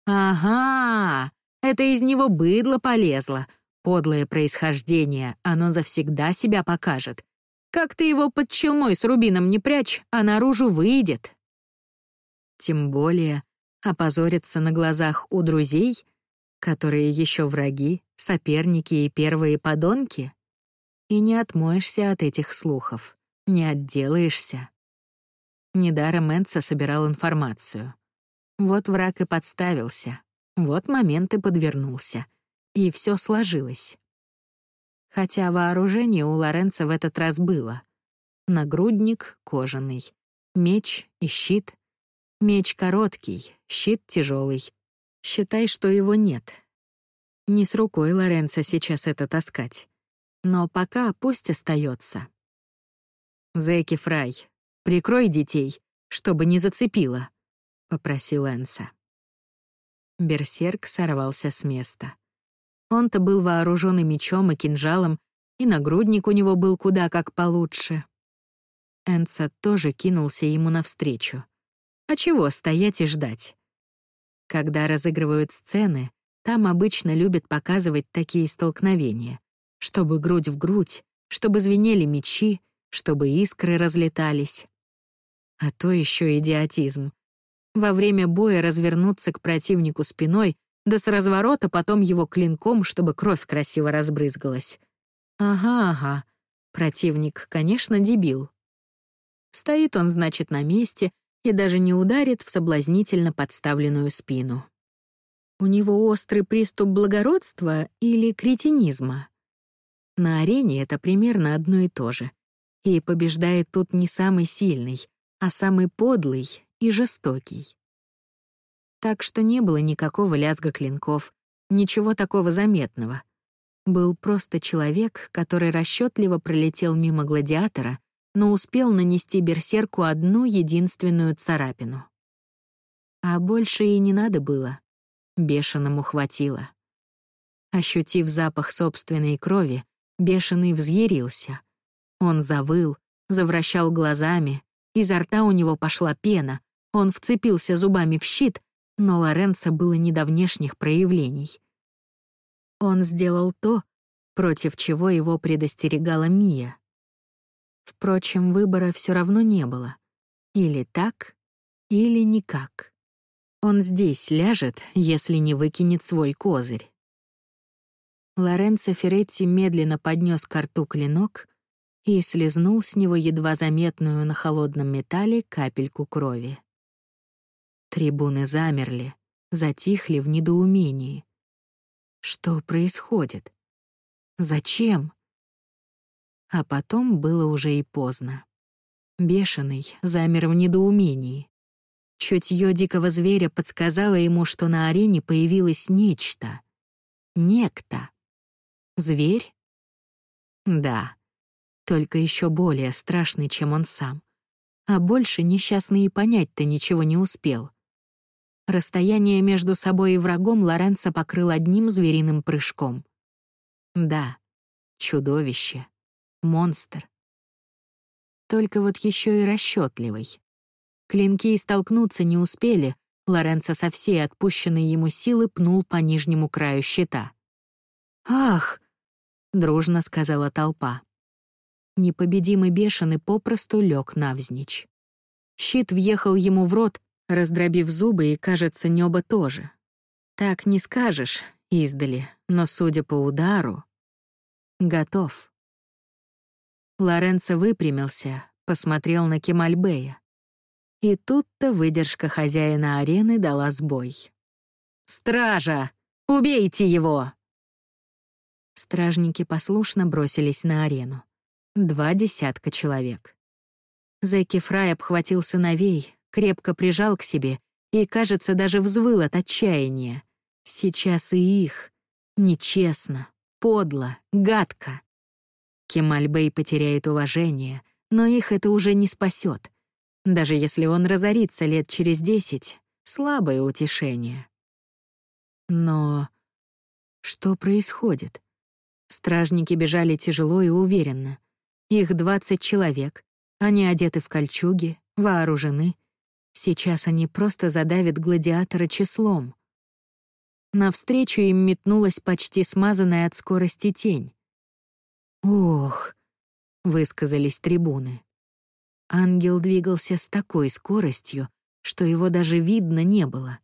«Ага, это из него быдло полезло. Подлое происхождение, оно завсегда себя покажет. Как ты его под челмой с рубином не прячь, а наружу выйдет». Тем более, опозориться на глазах у друзей, которые еще враги, соперники и первые подонки, и не отмоешься от этих слухов, не отделаешься. Недаром Энца собирал информацию. Вот враг и подставился, вот момент и подвернулся, и все сложилось. Хотя вооружение у Лоренца в этот раз было. Нагрудник кожаный, меч и щит — Меч короткий, щит тяжелый. Считай, что его нет. Не с рукой Лоренца сейчас это таскать. Но пока пусть остается. Зэки Фрай, прикрой детей, чтобы не зацепило, попросил Энса. Берсерк сорвался с места. Он-то был вооружен и мечом, и кинжалом, и нагрудник у него был куда как получше. Энца тоже кинулся ему навстречу. А чего стоять и ждать? Когда разыгрывают сцены, там обычно любят показывать такие столкновения, чтобы грудь в грудь, чтобы звенели мечи, чтобы искры разлетались. А то еще идиотизм. Во время боя развернуться к противнику спиной, да с разворота потом его клинком, чтобы кровь красиво разбрызгалась. Ага, ага. Противник, конечно, дебил. Стоит он, значит, на месте и даже не ударит в соблазнительно подставленную спину. У него острый приступ благородства или кретинизма? На арене это примерно одно и то же. И побеждает тут не самый сильный, а самый подлый и жестокий. Так что не было никакого лязга клинков, ничего такого заметного. Был просто человек, который расчетливо пролетел мимо гладиатора, но успел нанести берсерку одну единственную царапину. А больше и не надо было. Бешеному хватило. Ощутив запах собственной крови, бешеный взъярился. Он завыл, завращал глазами, изо рта у него пошла пена, он вцепился зубами в щит, но Лоренцо было не до внешних проявлений. Он сделал то, против чего его предостерегала Мия. Впрочем, выбора все равно не было. Или так, или никак. Он здесь ляжет, если не выкинет свой козырь. Лоренцо Феретти медленно поднес к рту клинок и слезнул с него едва заметную на холодном металле капельку крови. Трибуны замерли, затихли в недоумении. Что происходит? Зачем? А потом было уже и поздно. Бешеный замер в недоумении. Чутье дикого зверя подсказало ему, что на арене появилось нечто. Некто. Зверь? Да, только еще более страшный, чем он сам. А больше несчастный и понять-то ничего не успел. Расстояние между собой и врагом Лоренцо покрыл одним звериным прыжком. Да, чудовище, монстр. Только вот еще и расчетливый. Клинки и столкнуться не успели, Лоренцо со всей отпущенной ему силы пнул по нижнему краю щита. «Ах!» — дружно сказала толпа. Непобедимый бешеный попросту лег навзничь. Щит въехал ему в рот, раздробив зубы и, кажется, небо тоже. Так не скажешь издали, но, судя по удару, готов. Лоренцо выпрямился, посмотрел на Кемальбея. И тут-то выдержка хозяина арены дала сбой. «Стража! Убейте его!» Стражники послушно бросились на арену. Два десятка человек. Зэки Фрай обхватил сыновей, крепко прижал к себе и, кажется, даже взвыл от отчаяния. Сейчас и их. Нечестно, подло, гадко. Кемальбей потеряет уважение, но их это уже не спасет. Даже если он разорится лет через десять, слабое утешение. Но что происходит? Стражники бежали тяжело и уверенно. Их двадцать человек. Они одеты в кольчуги, вооружены. Сейчас они просто задавят гладиатора числом. Навстречу им метнулась почти смазанная от скорости тень. «Ох», — высказались трибуны. Ангел двигался с такой скоростью, что его даже видно не было.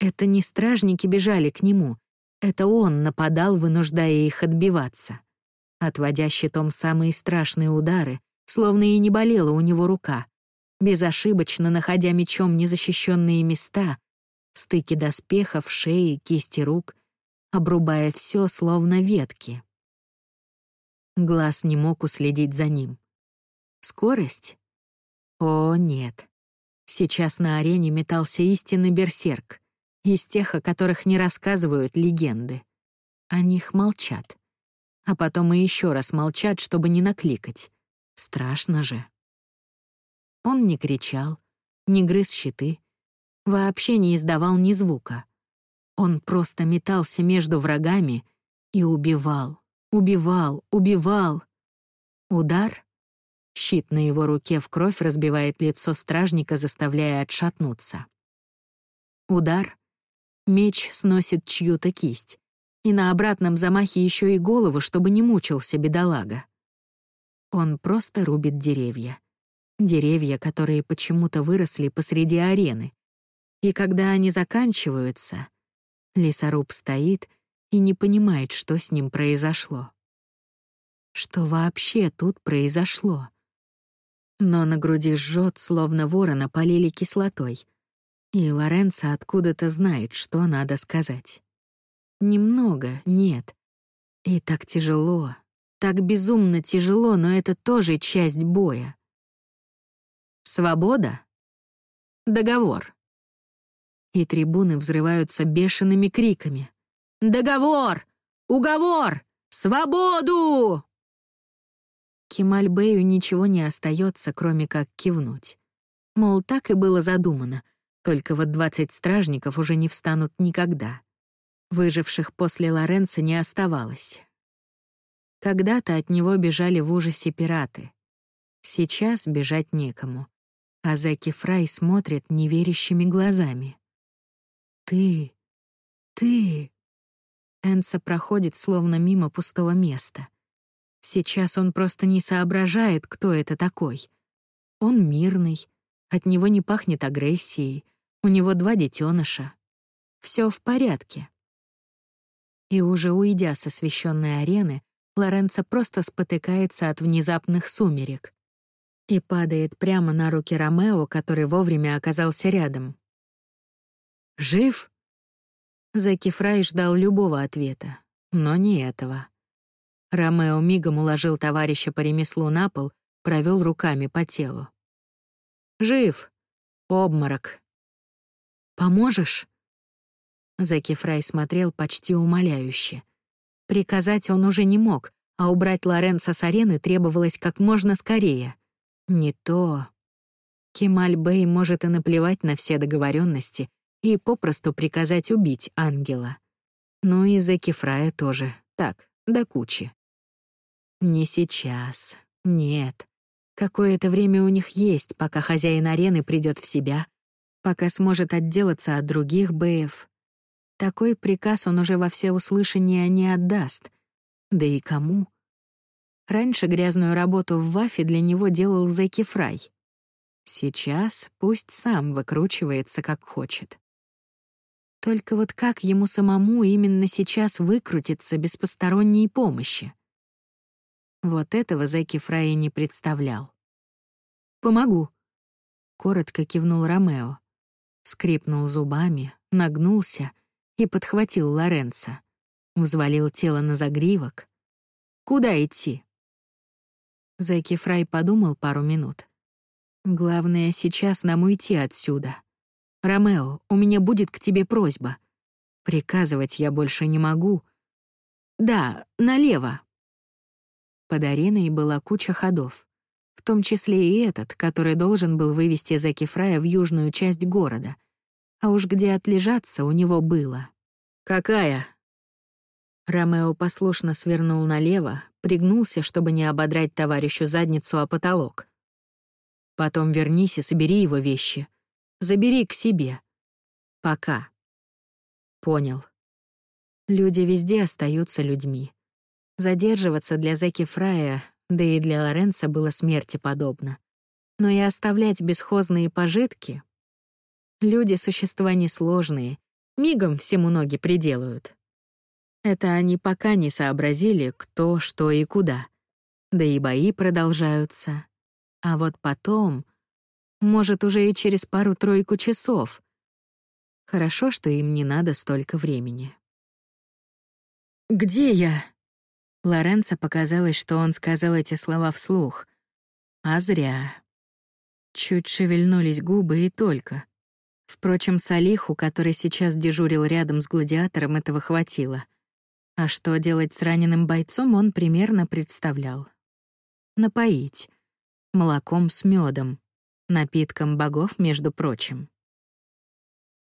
Это не стражники бежали к нему, это он нападал, вынуждая их отбиваться отводя щитом самые страшные удары, словно и не болела у него рука, безошибочно находя мечом незащищенные места, стыки доспехов, шеи, кисти рук, обрубая все, словно ветки. Глаз не мог уследить за ним. Скорость? О, нет. Сейчас на арене метался истинный берсерк, из тех, о которых не рассказывают легенды. О них молчат а потом и еще раз молчат, чтобы не накликать. Страшно же. Он не кричал, не грыз щиты, вообще не издавал ни звука. Он просто метался между врагами и убивал, Убивал, убивал. Удар. Щит на его руке в кровь разбивает лицо стражника, заставляя отшатнуться. Удар. Меч сносит чью-то кисть. И на обратном замахе еще и голову, чтобы не мучился бедолага. Он просто рубит деревья. Деревья, которые почему-то выросли посреди арены. И когда они заканчиваются, лесоруб стоит и не понимает, что с ним произошло. Что вообще тут произошло? Но на груди жжет, словно ворона полили кислотой. И Лоренцо откуда-то знает, что надо сказать. Немного, нет. И так тяжело, так безумно тяжело, но это тоже часть боя. Свобода? Договор. И трибуны взрываются бешеными криками. «Договор! Уговор! Свободу!» Кемальбею ничего не остается, кроме как кивнуть. Мол, так и было задумано, только вот двадцать стражников уже не встанут никогда. Выживших после Лоренца не оставалось. Когда-то от него бежали в ужасе пираты. Сейчас бежать некому. А Заки Фрай смотрит неверящими глазами. «Ты... ты...» Энца проходит словно мимо пустого места. Сейчас он просто не соображает, кто это такой. Он мирный, от него не пахнет агрессией, у него два детеныша. Все в порядке. И уже уйдя с освещенной арены, Лоренцо просто спотыкается от внезапных сумерек и падает прямо на руки Ромео, который вовремя оказался рядом. «Жив?» Зеки Фрай ждал любого ответа, но не этого. Ромео мигом уложил товарища по ремеслу на пол, провел руками по телу. «Жив. Обморок. Поможешь?» Зеки Фрай смотрел почти умоляюще. Приказать он уже не мог, а убрать Лоренца с арены требовалось как можно скорее. Не то. Кемаль Бэй может и наплевать на все договоренности и попросту приказать убить ангела. Ну и Зеки Фрая тоже. Так, до кучи. Не сейчас. Нет. Какое-то время у них есть, пока хозяин арены придет в себя, пока сможет отделаться от других бэев, такой приказ он уже во всеуслышание не отдаст. Да и кому? Раньше грязную работу в Вафе для него делал Зеки Фрай. Сейчас пусть сам выкручивается, как хочет. Только вот как ему самому именно сейчас выкрутиться без посторонней помощи? Вот этого Зеки Фрай не представлял. «Помогу», — коротко кивнул Ромео. Скрипнул зубами, нагнулся — и подхватил Лоренца. Взвалил тело на загривок. «Куда идти?» Зайки Фрай подумал пару минут. «Главное сейчас нам уйти отсюда. Ромео, у меня будет к тебе просьба. Приказывать я больше не могу. Да, налево». Под ареной была куча ходов, в том числе и этот, который должен был вывести Заки Фрая в южную часть города — а уж где отлежаться у него было. «Какая?» Ромео послушно свернул налево, пригнулся, чтобы не ободрать товарищу задницу о потолок. «Потом вернись и собери его вещи. Забери к себе. Пока». «Понял». Люди везде остаются людьми. Задерживаться для Зеки Фрая, да и для Лоренца было смерти подобно. Но и оставлять бесхозные пожитки Люди — существа несложные, мигом всему ноги приделают. Это они пока не сообразили, кто, что и куда. Да и бои продолжаются. А вот потом, может, уже и через пару-тройку часов. Хорошо, что им не надо столько времени. «Где я?» Лоренцо показалось, что он сказал эти слова вслух. А зря. Чуть шевельнулись губы и только. Впрочем, Салиху, который сейчас дежурил рядом с гладиатором, этого хватило. А что делать с раненым бойцом, он примерно представлял. Напоить. Молоком с медом. Напитком богов, между прочим.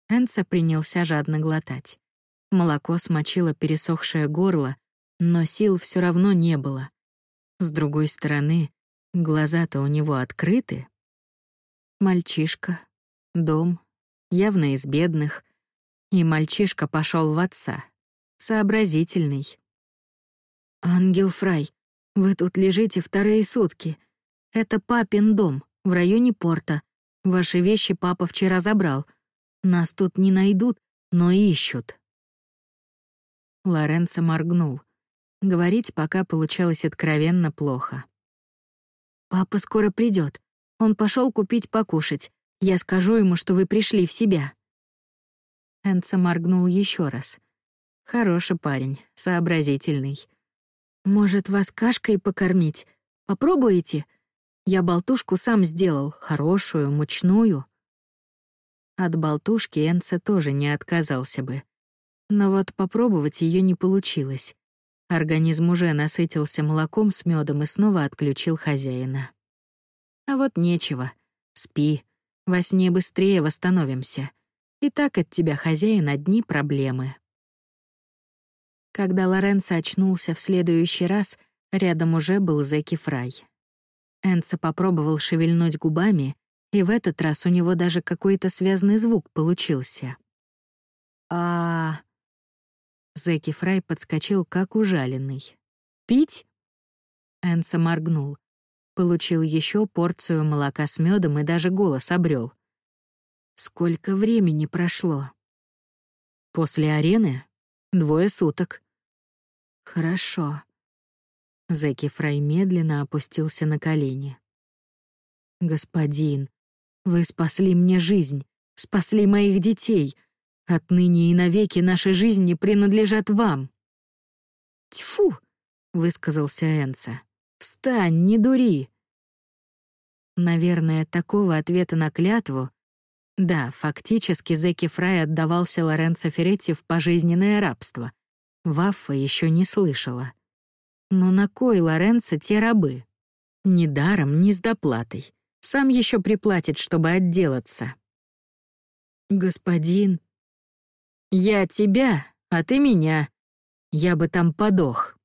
Энца принялся жадно глотать. Молоко смочило пересохшее горло, Но сил все равно не было. С другой стороны, глаза-то у него открыты. Мальчишка, дом, явно из бедных, и мальчишка пошел в отца, сообразительный. «Ангел Фрай, вы тут лежите вторые сутки. Это папин дом, в районе порта. Ваши вещи папа вчера забрал. Нас тут не найдут, но ищут». Лоренцо моргнул. Говорить пока получалось откровенно плохо. «Папа скоро придет. Он пошел купить покушать. Я скажу ему, что вы пришли в себя». Энца моргнул еще раз. Хороший парень, сообразительный. «Может, вас кашкой покормить? Попробуете? Я болтушку сам сделал, хорошую, мучную». От болтушки Энца тоже не отказался бы. Но вот попробовать ее не получилось. Организм уже насытился молоком с медом и снова отключил хозяина. А вот нечего. Спи. Во сне быстрее восстановимся. И так от тебя, хозяин, одни проблемы. Когда Лоренцо очнулся в следующий раз, рядом уже был Зеки Фрай. Энца попробовал шевельнуть губами, и в этот раз у него даже какой-то связный звук получился. а Зеки Фрай подскочил, как ужаленный. «Пить?» Энса моргнул. Получил еще порцию молока с медом и даже голос обрел. Сколько времени прошло? После арены? Двое суток. Хорошо. Зеки Фрай медленно опустился на колени. «Господин, вы спасли мне жизнь, спасли моих детей. Отныне и навеки наши жизни принадлежат вам». «Тьфу!» — высказался Энца. «Встань, не дури!» Наверное, такого ответа на клятву... Да, фактически Зеки Фрай отдавался Лоренцо Феретти в пожизненное рабство. Ваффа еще не слышала. Но на кой Лоренцо те рабы? Ни даром, ни с доплатой. Сам еще приплатит, чтобы отделаться. «Господин...» «Я тебя, а ты меня. Я бы там подох».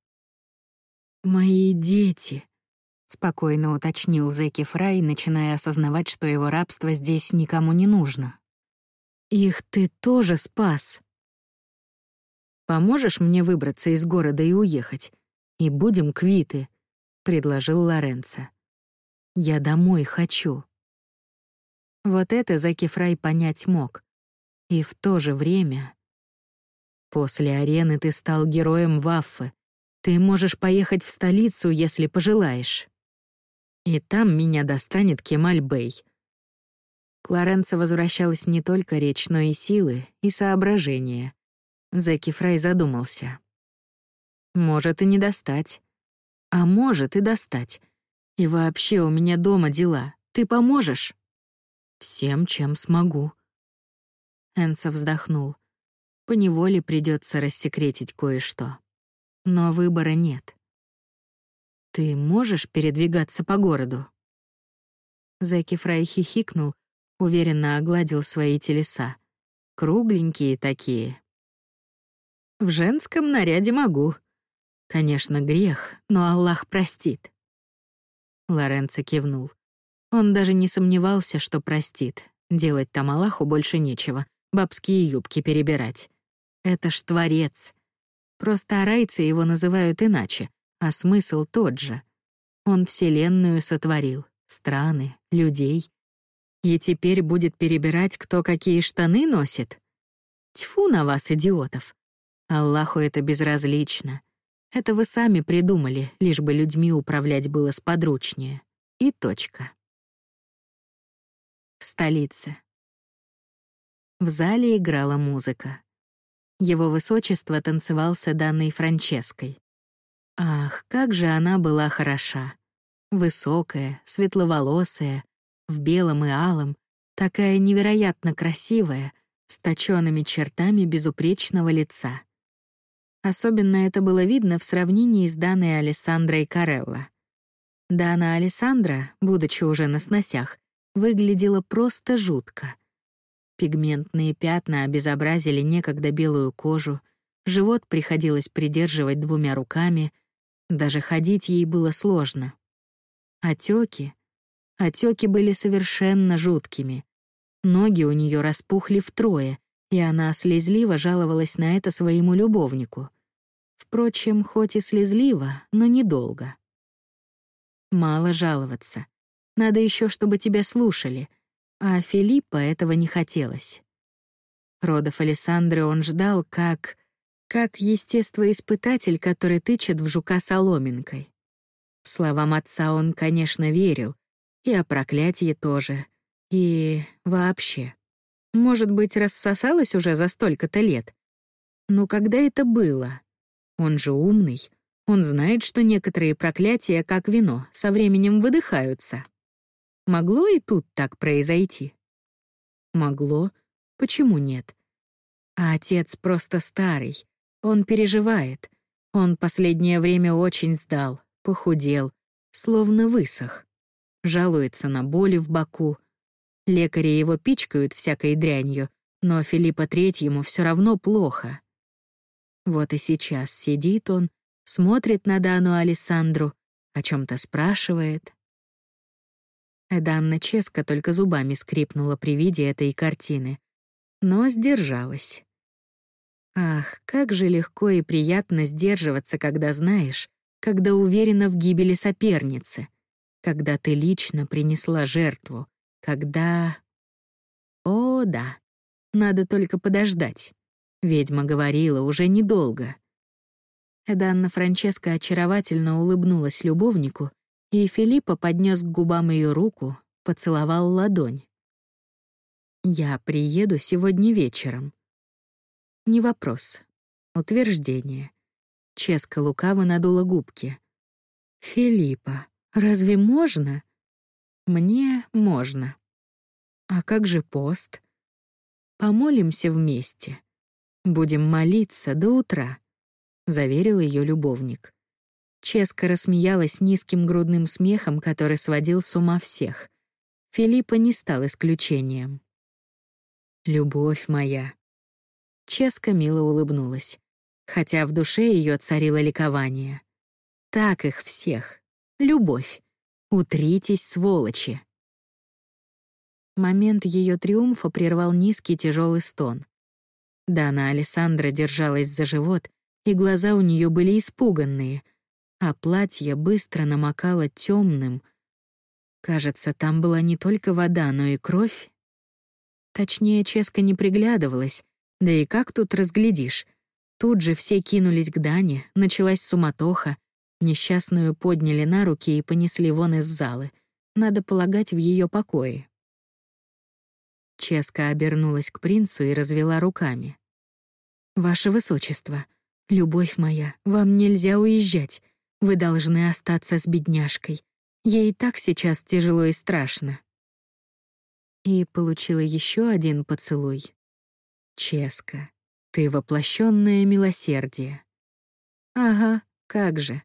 «Мои дети», — спокойно уточнил Зеки Фрай, начиная осознавать, что его рабство здесь никому не нужно. «Их ты тоже спас». «Поможешь мне выбраться из города и уехать? И будем квиты», — предложил Лоренцо. «Я домой хочу». Вот это Зеки Фрай понять мог. И в то же время... После арены ты стал героем Ваффы, ты можешь поехать в столицу, если пожелаешь. И там меня достанет Кемаль-Бэй. Кларенса возвращалась не только речь, но и силы, и соображения. Зеки Фрай задумался. Может и не достать. А может и достать. И вообще у меня дома дела. Ты поможешь? Всем, чем смогу. Энса вздохнул. Поневоле придется рассекретить кое-что но выбора нет. «Ты можешь передвигаться по городу?» Зеки Фрай хихикнул, уверенно огладил свои телеса. Кругленькие такие. «В женском наряде могу. Конечно, грех, но Аллах простит». Лоренцо кивнул. Он даже не сомневался, что простит. Делать там Аллаху больше нечего. Бабские юбки перебирать. Это ж творец. Просто арайцы его называют иначе, а смысл тот же. Он Вселенную сотворил, страны, людей. И теперь будет перебирать, кто какие штаны носит? Тьфу на вас, идиотов. Аллаху это безразлично. Это вы сами придумали, лишь бы людьми управлять было сподручнее. И точка. В столице. В зале играла музыка. Его высочество танцевал с данной Франческой. Ах, как же она была хороша. Высокая, светловолосая, в белом и алом, такая невероятно красивая, с точёными чертами безупречного лица. Особенно это было видно в сравнении с Даной Алессандрой Карелло. Дана Алессандра, будучи уже на сносях, выглядела просто жутко — Пигментные пятна обезобразили некогда белую кожу, живот приходилось придерживать двумя руками, даже ходить ей было сложно. Отеки, отеки были совершенно жуткими. Ноги у нее распухли втрое, и она слезливо жаловалась на это своему любовнику. Впрочем, хоть и слезливо, но недолго. Мало жаловаться. Надо еще, чтобы тебя слушали, а Филиппа этого не хотелось. Родов Александры он ждал как... как естествоиспытатель, который тычет в жука соломинкой. Словам отца он, конечно, верил, и о проклятии тоже, и вообще. Может быть, рассосалась уже за столько-то лет. Но когда это было? Он же умный. Он знает, что некоторые проклятия, как вино, со временем выдыхаются. Могло и тут так произойти? Могло. Почему нет? А отец просто старый. Он переживает. Он последнее время очень сдал, похудел, словно высох. Жалуется на боли в боку. Лекари его пичкают всякой дрянью, но Филиппа Третьему все равно плохо. Вот и сейчас сидит он, смотрит на Дану Алессандру, о чем то спрашивает. Эданна Ческа только зубами скрипнула при виде этой картины, но сдержалась. Ах, как же легко и приятно сдерживаться, когда знаешь, когда уверена в гибели соперницы, когда ты лично принесла жертву, когда... О, да, надо только подождать. Ведьма говорила уже недолго. Эданна Франческа очаровательно улыбнулась любовнику и Филиппа поднес к губам ее руку, поцеловал ладонь. «Я приеду сегодня вечером». Не вопрос. Утверждение. Ческа лукаво надула губки. «Филиппа, разве можно?» «Мне можно». «А как же пост?» «Помолимся вместе. Будем молиться до утра», — заверил ее любовник. Ческа рассмеялась низким грудным смехом, который сводил с ума всех. Филиппа не стал исключением. «Любовь моя». Ческа мило улыбнулась, хотя в душе ее царило ликование. «Так их всех. Любовь. Утритесь, сволочи». Момент ее триумфа прервал низкий тяжелый стон. Дана Александра держалась за живот, и глаза у нее были испуганные — а платье быстро намокало темным. Кажется, там была не только вода, но и кровь. Точнее, Ческа не приглядывалась, да и как тут разглядишь? Тут же все кинулись к Дане, началась суматоха. Несчастную подняли на руки и понесли вон из залы. Надо полагать, в ее покое. Ческа обернулась к принцу и развела руками. «Ваше высочество, любовь моя, вам нельзя уезжать. Вы должны остаться с бедняжкой. Ей и так сейчас тяжело и страшно. И получила еще один поцелуй. Ческа, ты воплощенное милосердие. Ага, как же.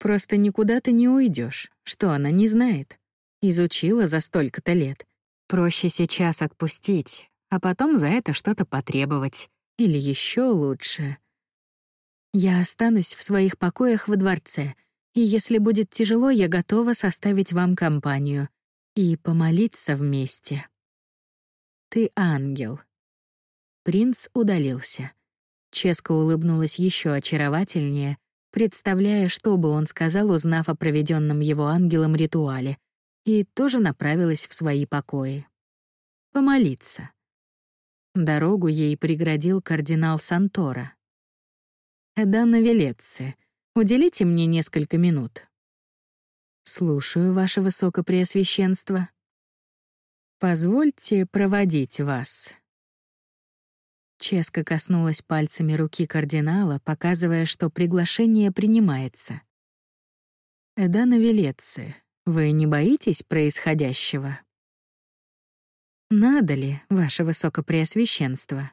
Просто никуда ты не уйдешь. Что она не знает? Изучила за столько-то лет. Проще сейчас отпустить, а потом за это что-то потребовать. Или еще лучше — я останусь в своих покоях во дворце, и если будет тяжело, я готова составить вам компанию и помолиться вместе. Ты ангел. Принц удалился. Ческа улыбнулась еще очаровательнее, представляя, что бы он сказал, узнав о проведенном его ангелом ритуале, и тоже направилась в свои покои. Помолиться. Дорогу ей преградил кардинал Сантора. Эдана Велеции, уделите мне несколько минут». «Слушаю, ваше высокопреосвященство». «Позвольте проводить вас». Ческа коснулась пальцами руки кардинала, показывая, что приглашение принимается. «Эдана Велеции, вы не боитесь происходящего?» «Надо ли, ваше высокопреосвященство?»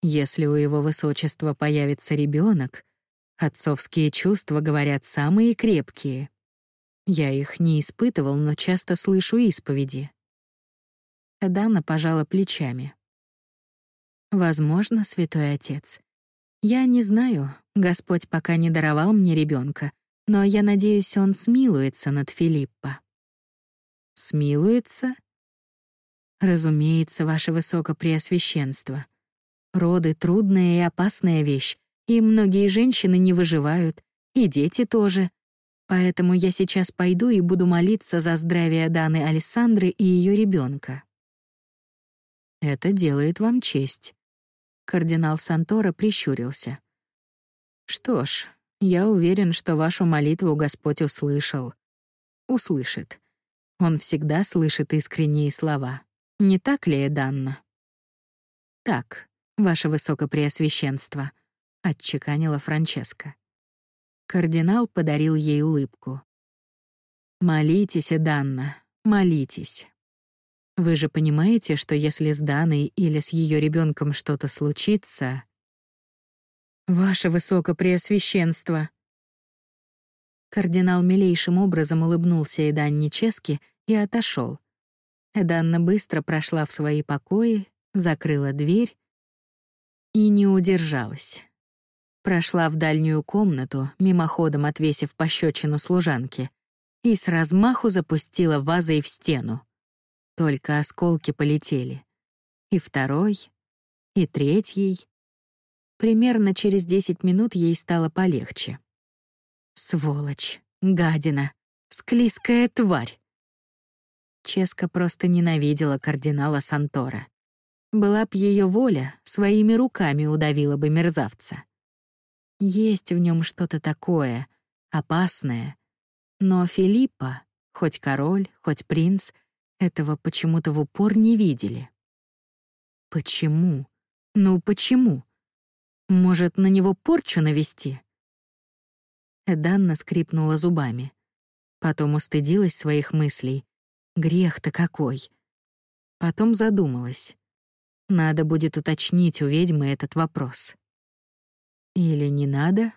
Если у его высочества появится ребенок, отцовские чувства, говорят, самые крепкие. Я их не испытывал, но часто слышу исповеди. Дана пожала плечами. Возможно, святой отец. Я не знаю, Господь пока не даровал мне ребенка, но я надеюсь, он смилуется над Филиппо. Смилуется? Разумеется, ваше высокопреосвященство. Роды — трудная и опасная вещь, и многие женщины не выживают, и дети тоже. Поэтому я сейчас пойду и буду молиться за здравие Даны Александры и ее ребенка. Это делает вам честь. Кардинал Сантора прищурился. Что ж, я уверен, что вашу молитву Господь услышал. Услышит. Он всегда слышит искренние слова. Не так ли, Эданна? Так, ваше высокопреосвященство, отчеканила Франческа. Кардинал подарил ей улыбку. Молитесь, Эданна, молитесь. Вы же понимаете, что если с Даной или с ее ребенком что-то случится... Ваше Высокопреосвященство! Кардинал милейшим образом улыбнулся Эданне Чески и отошел. Эданна быстро прошла в свои покои, закрыла дверь и не удержалась. Прошла в дальнюю комнату, мимоходом отвесив пощечину служанке, и с размаху запустила вазой в стену. Только осколки полетели. И второй, и третий. Примерно через десять минут ей стало полегче. Сволочь, гадина, склизкая тварь. Ческа просто ненавидела кардинала Сантора. Была б ее воля, своими руками удавила бы мерзавца. Есть в нем что-то такое, опасное. Но Филиппа, хоть король, хоть принц — этого почему-то в упор не видели. Почему? Ну почему? Может, на него порчу навести? Эданна скрипнула зубами. Потом устыдилась своих мыслей. Грех-то какой. Потом задумалась. Надо будет уточнить у ведьмы этот вопрос. Или не надо?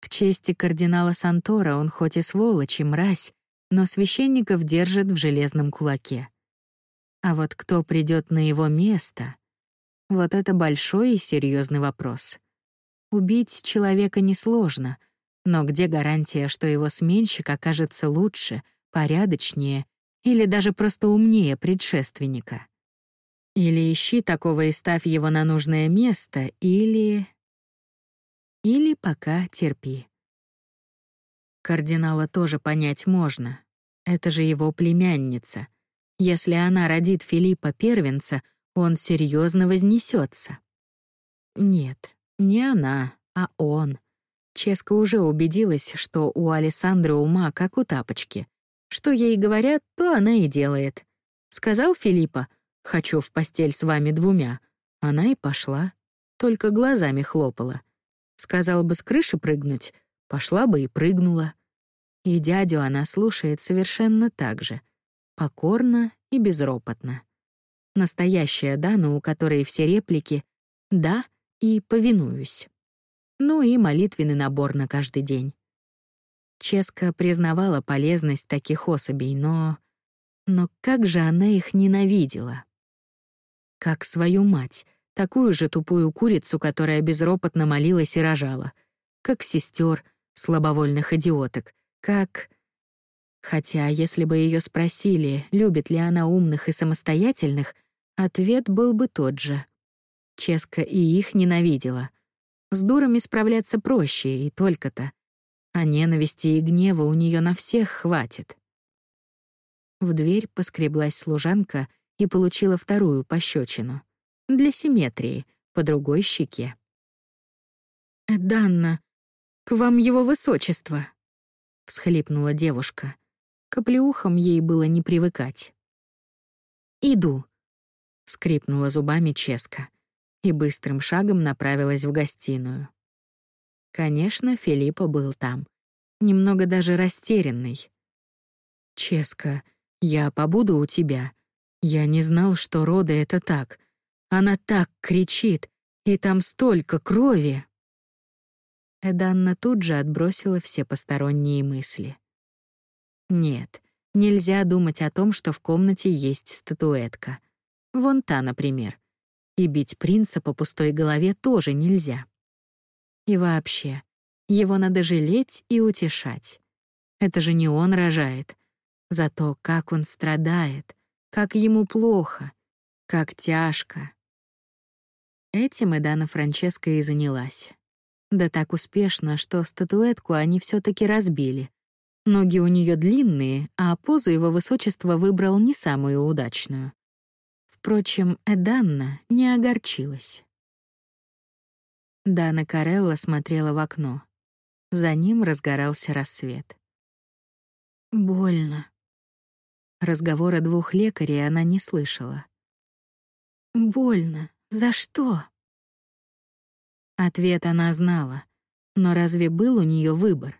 К чести кардинала Сантора он хоть и сволочь и мразь, но священников держит в железном кулаке. А вот кто придет на его место, вот это большой и серьезный вопрос. Убить человека несложно, но где гарантия, что его сменщик окажется лучше, порядочнее или даже просто умнее предшественника? Или ищи такого и ставь его на нужное место, или... Или пока терпи. Кардинала тоже понять можно. Это же его племянница. Если она родит Филиппа первенца, он серьезно вознесется. Нет, не она, а он. Ческа уже убедилась, что у Александры ума как у тапочки. Что ей говорят, то она и делает. Сказал Филиппа, «Хочу в постель с вами двумя». Она и пошла, только глазами хлопала. Сказал бы с крыши прыгнуть, пошла бы и прыгнула. И дядю она слушает совершенно так же, покорно и безропотно. Настоящая Дана, у которой все реплики «да» и «повинуюсь». Ну и молитвенный набор на каждый день. Ческа признавала полезность таких особей, но... Но как же она их ненавидела? Как свою мать, такую же тупую курицу, которая безропотно молилась и рожала. Как сестер, слабовольных идиоток, как... Хотя, если бы ее спросили, любит ли она умных и самостоятельных, ответ был бы тот же. Ческа и их ненавидела. С дурами справляться проще, и только-то. А ненависти и гнева у нее на всех хватит. В дверь поскреблась служанка и получила вторую пощечину. Для симметрии, по другой щеке. «Данна, вам его высочество», всхлипнула девушка. К ей было не привыкать. «Иду», — скрипнула зубами Ческа и быстрым шагом направилась в гостиную. Конечно, Филиппа был там, немного даже растерянный. «Ческа, я побуду у тебя. Я не знал, что роды — это так. Она так кричит, и там столько крови!» Эданна тут же отбросила все посторонние мысли. Нет, нельзя думать о том, что в комнате есть статуэтка. Вон та, например. И бить принца по пустой голове тоже нельзя. И вообще, его надо жалеть и утешать. Это же не он рожает. Зато как он страдает, как ему плохо, как тяжко. Этим Эдана Франческа и занялась. Да так успешно, что статуэтку они все таки разбили. Ноги у нее длинные, а позу его высочества выбрал не самую удачную. Впрочем, Эданна не огорчилась. Дана Карелла смотрела в окно. За ним разгорался рассвет. Больно. Разговора двух лекарей она не слышала. Больно. За что? Ответ она знала, но разве был у нее выбор?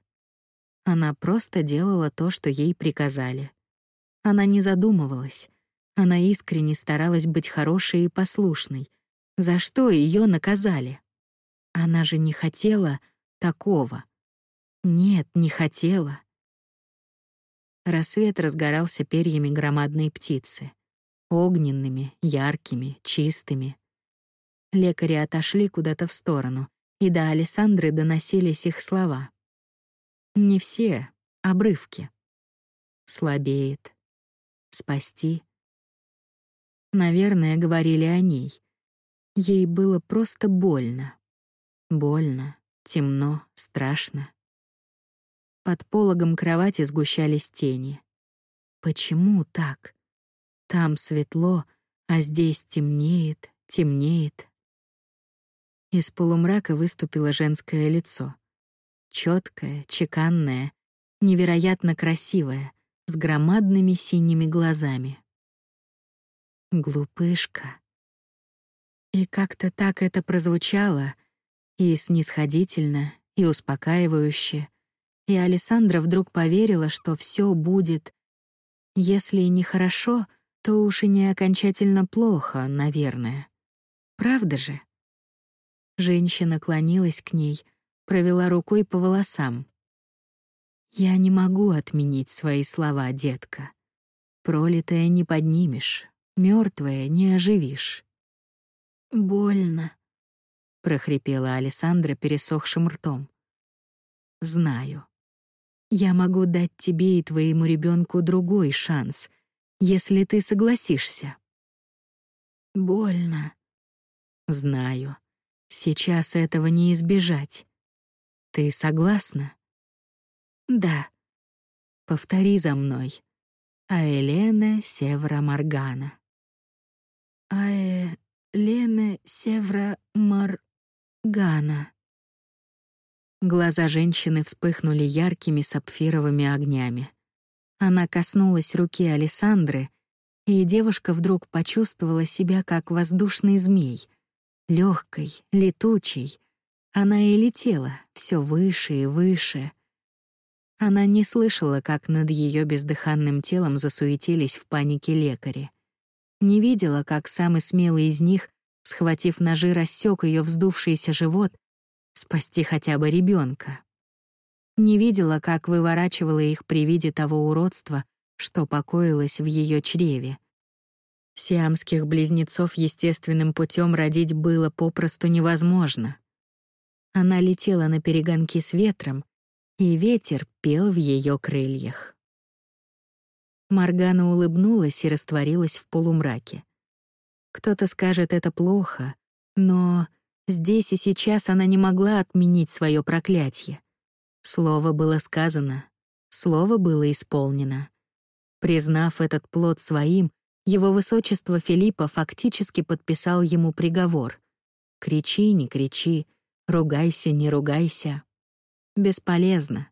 Она просто делала то, что ей приказали. Она не задумывалась. Она искренне старалась быть хорошей и послушной. За что ее наказали? Она же не хотела такого. Нет, не хотела. Рассвет разгорался перьями громадной птицы. Огненными, яркими, чистыми. Лекари отошли куда-то в сторону, и до Александры доносились их слова. Не все, обрывки. Слабеет. Спасти. Наверное, говорили о ней. Ей было просто больно. Больно, темно, страшно. Под пологом кровати сгущались тени. Почему так? Там светло, а здесь темнеет, темнеет. Из полумрака выступило женское лицо. Чёткое, чеканное, невероятно красивое, с громадными синими глазами. Глупышка. И как-то так это прозвучало, и снисходительно, и успокаивающе, и Александра вдруг поверила, что всё будет, если не хорошо, то уж и не окончательно плохо, наверное. Правда же? Женщина клонилась к ней, провела рукой по волосам. «Я не могу отменить свои слова, детка. Пролитое не поднимешь, мертвое не оживишь». «Больно», — прохрипела Александра пересохшим ртом. «Знаю. Я могу дать тебе и твоему ребенку другой шанс, если ты согласишься». «Больно». «Знаю. Сейчас этого не избежать. Ты согласна? Да. Повтори за мной. Аэлена Севра Маргана. Аэлена Севра Маргана. Глаза женщины вспыхнули яркими сапфировыми огнями. Она коснулась руки Александры, и девушка вдруг почувствовала себя как воздушный змей — легкой, летучей. Она и летела все выше и выше. Она не слышала, как над ее бездыханным телом засуетились в панике лекари. Не видела, как самый смелый из них, схватив ножи, рассек ее вздувшийся живот, спасти хотя бы ребенка. Не видела, как выворачивала их при виде того уродства, что покоилось в ее чреве — Сиамских близнецов естественным путем родить было попросту невозможно. Она летела на перегонки с ветром, и ветер пел в ее крыльях. Маргана улыбнулась и растворилась в полумраке. Кто-то скажет, это плохо, но здесь и сейчас она не могла отменить свое проклятие. Слово было сказано, слово было исполнено. Признав этот плод своим, его высочество Филиппа фактически подписал ему приговор. Кричи, не кричи, ругайся, не ругайся. Бесполезно.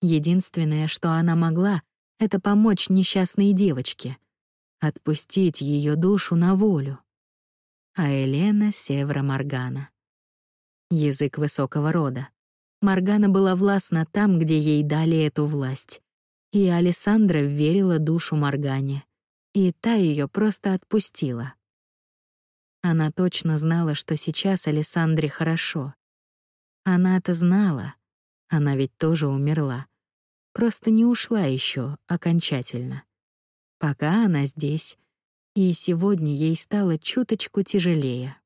Единственное, что она могла, это помочь несчастной девочке, отпустить ее душу на волю. А Елена — Севра Моргана. Язык высокого рода. Моргана была властна там, где ей дали эту власть. И Алессандра верила душу Моргане и та ее просто отпустила. Она точно знала, что сейчас Александре хорошо. Она это знала. Она ведь тоже умерла. Просто не ушла еще окончательно. Пока она здесь, и сегодня ей стало чуточку тяжелее.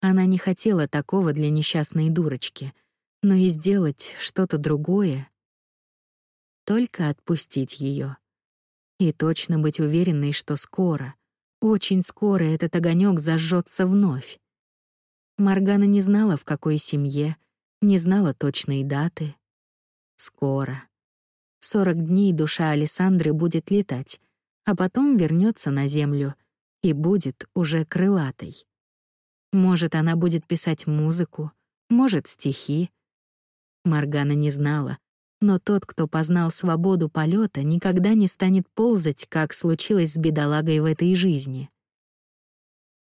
Она не хотела такого для несчастной дурочки, но и сделать что-то другое. Только отпустить ее. И точно быть уверенной, что скоро, очень скоро этот огонек зажжется вновь. Маргана не знала, в какой семье, не знала точной даты. Скоро. Сорок дней душа Александры будет летать, а потом вернется на землю и будет уже крылатой. Может, она будет писать музыку, может, стихи. Маргана не знала, но тот, кто познал свободу полета, никогда не станет ползать, как случилось с бедолагой в этой жизни.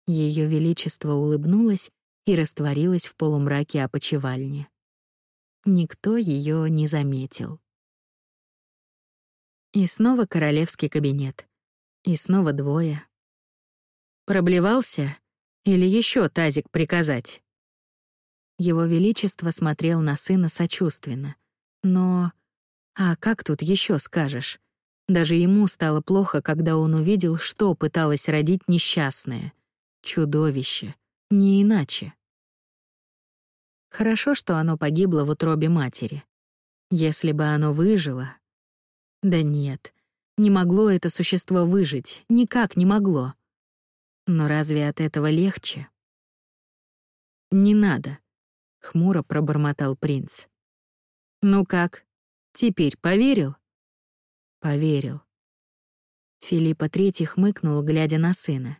Ее величество улыбнулось и растворилось в полумраке опочивальни. Никто ее не заметил. И снова королевский кабинет. И снова двое. Проблевался? Или еще тазик приказать? Его Величество смотрел на сына сочувственно. Но... А как тут еще скажешь? Даже ему стало плохо, когда он увидел, что пыталось родить несчастное. Чудовище. Не иначе. Хорошо, что оно погибло в утробе матери. Если бы оно выжило... Да нет, не могло это существо выжить, никак не могло. Но разве от этого легче? «Не надо», — хмуро пробормотал принц. «Ну как, теперь поверил?» «Поверил». Филиппа Третий хмыкнул, глядя на сына.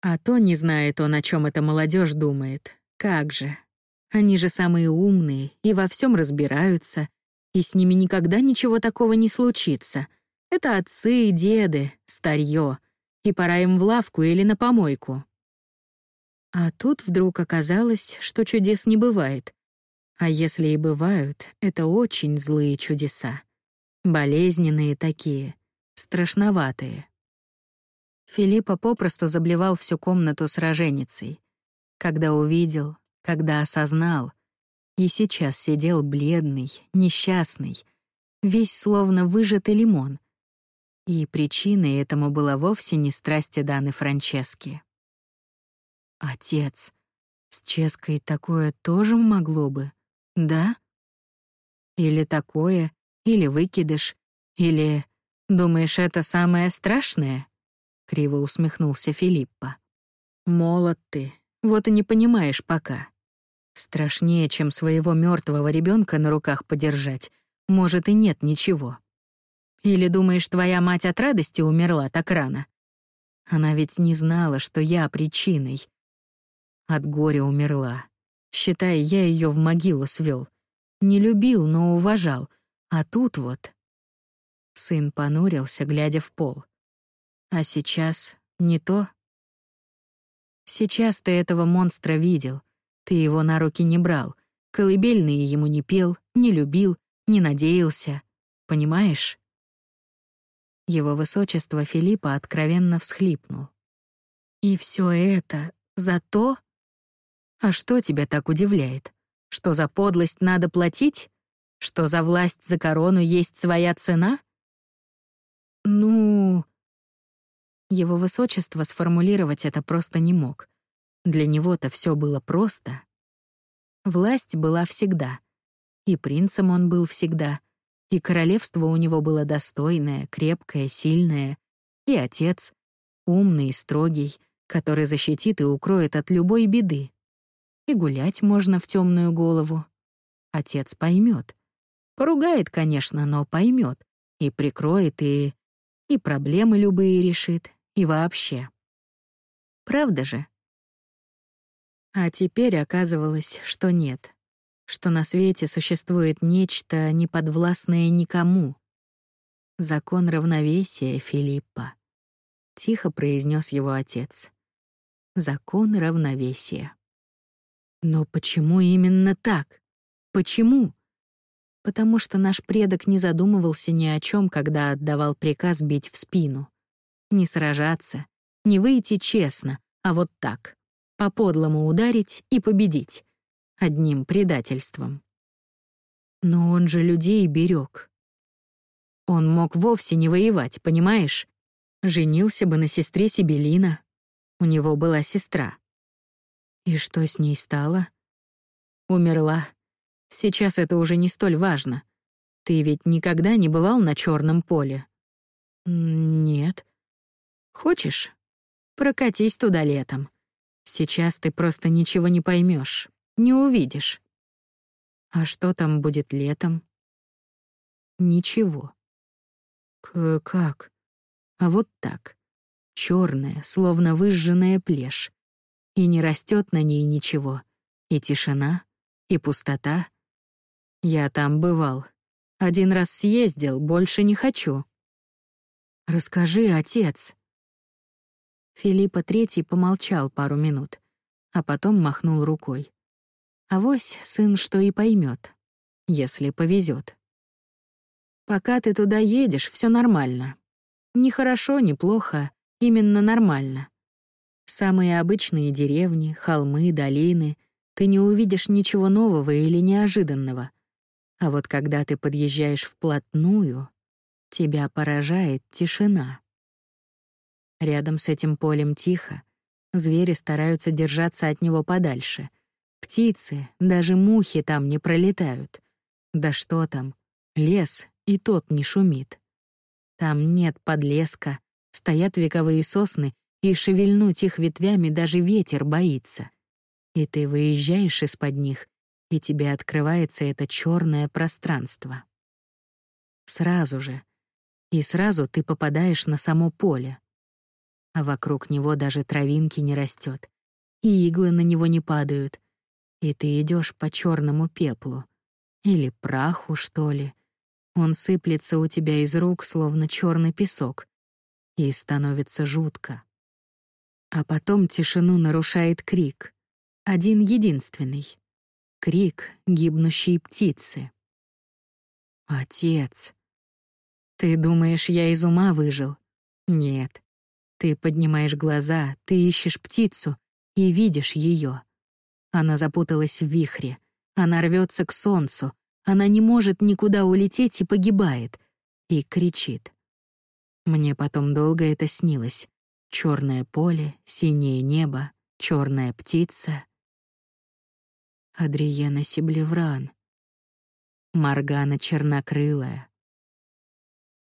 «А то не знает он, о чем эта молодежь думает. Как же. Они же самые умные и во всем разбираются, и с ними никогда ничего такого не случится. Это отцы и деды, старье, и пора им в лавку или на помойку. А тут вдруг оказалось, что чудес не бывает. А если и бывают, это очень злые чудеса. Болезненные такие, страшноватые. Филиппа попросту заблевал всю комнату с. Когда увидел, когда осознал, и сейчас сидел бледный, несчастный, весь словно выжатый лимон, и причиной этому была вовсе не страсти Даны Франчески. Отец, с Ческой такое тоже могло бы, да? Или такое, или выкидыш, или... Думаешь, это самое страшное? Криво усмехнулся Филиппа. Молод ты, вот и не понимаешь пока. Страшнее, чем своего мертвого ребенка на руках подержать, может и нет ничего. Или думаешь, твоя мать от радости умерла так рано? Она ведь не знала, что я причиной. От горя умерла. Считай, я ее в могилу свел. Не любил, но уважал. А тут вот... Сын понурился, глядя в пол. А сейчас не то. Сейчас ты этого монстра видел. Ты его на руки не брал. Колыбельные ему не пел, не любил, не надеялся. Понимаешь? Его высочество Филиппа откровенно всхлипнул. «И все это за то? А что тебя так удивляет? Что за подлость надо платить? Что за власть за корону есть своя цена?» «Ну...» Его высочество сформулировать это просто не мог. Для него-то все было просто. Власть была всегда. И принцем он был всегда — и королевство у него было достойное, крепкое, сильное, и отец, умный и строгий, который защитит и укроет от любой беды. И гулять можно в темную голову. Отец поймет. Поругает, конечно, но поймет. И прикроет, и... и проблемы любые решит, и вообще. Правда же? А теперь оказывалось, что нет что на свете существует нечто, неподвластное никому. «Закон равновесия, Филиппа», — тихо произнес его отец. «Закон равновесия». Но почему именно так? Почему? Потому что наш предок не задумывался ни о чем, когда отдавал приказ бить в спину. Не сражаться, не выйти честно, а вот так, по-подлому ударить и победить одним предательством. Но он же людей берег. Он мог вовсе не воевать, понимаешь? Женился бы на сестре Сибелина. У него была сестра. И что с ней стало? Умерла. Сейчас это уже не столь важно. Ты ведь никогда не бывал на черном поле? Нет. Хочешь? Прокатись туда летом. Сейчас ты просто ничего не поймешь, не увидишь. А что там будет летом? Ничего. К как? А вот так. Черная, словно выжженная плешь. И не растет на ней ничего. И тишина, и пустота. Я там бывал. Один раз съездил, больше не хочу. Расскажи, отец. Филиппа Третий помолчал пару минут, а потом махнул рукой. Авось сын что и поймет, если повезет. Пока ты туда едешь, все нормально. Ни хорошо, ни плохо, именно нормально. Самые обычные деревни, холмы, долины. Ты не увидишь ничего нового или неожиданного. А вот когда ты подъезжаешь вплотную, тебя поражает тишина. Рядом с этим полем тихо. Звери стараются держаться от него подальше. Птицы, даже мухи там не пролетают. Да что там, лес и тот не шумит. Там нет подлеска, стоят вековые сосны, и шевельнуть их ветвями даже ветер боится. И ты выезжаешь из-под них, и тебе открывается это черное пространство. Сразу же. И сразу ты попадаешь на само поле. А вокруг него даже травинки не растет, и иглы на него не падают. И ты идешь по черному пеплу. Или праху, что ли. Он сыплется у тебя из рук, словно черный песок. И становится жутко. А потом тишину нарушает крик. Один единственный. Крик гибнущей птицы. «Отец!» «Ты думаешь, я из ума выжил?» «Нет. Ты поднимаешь глаза, ты ищешь птицу и видишь ее. Она запуталась в вихре, она рвется к солнцу, она не может никуда улететь и погибает. И кричит. Мне потом долго это снилось. Черное поле, синее небо, черная птица. Адриена Сиблевран. Маргана чернокрылая.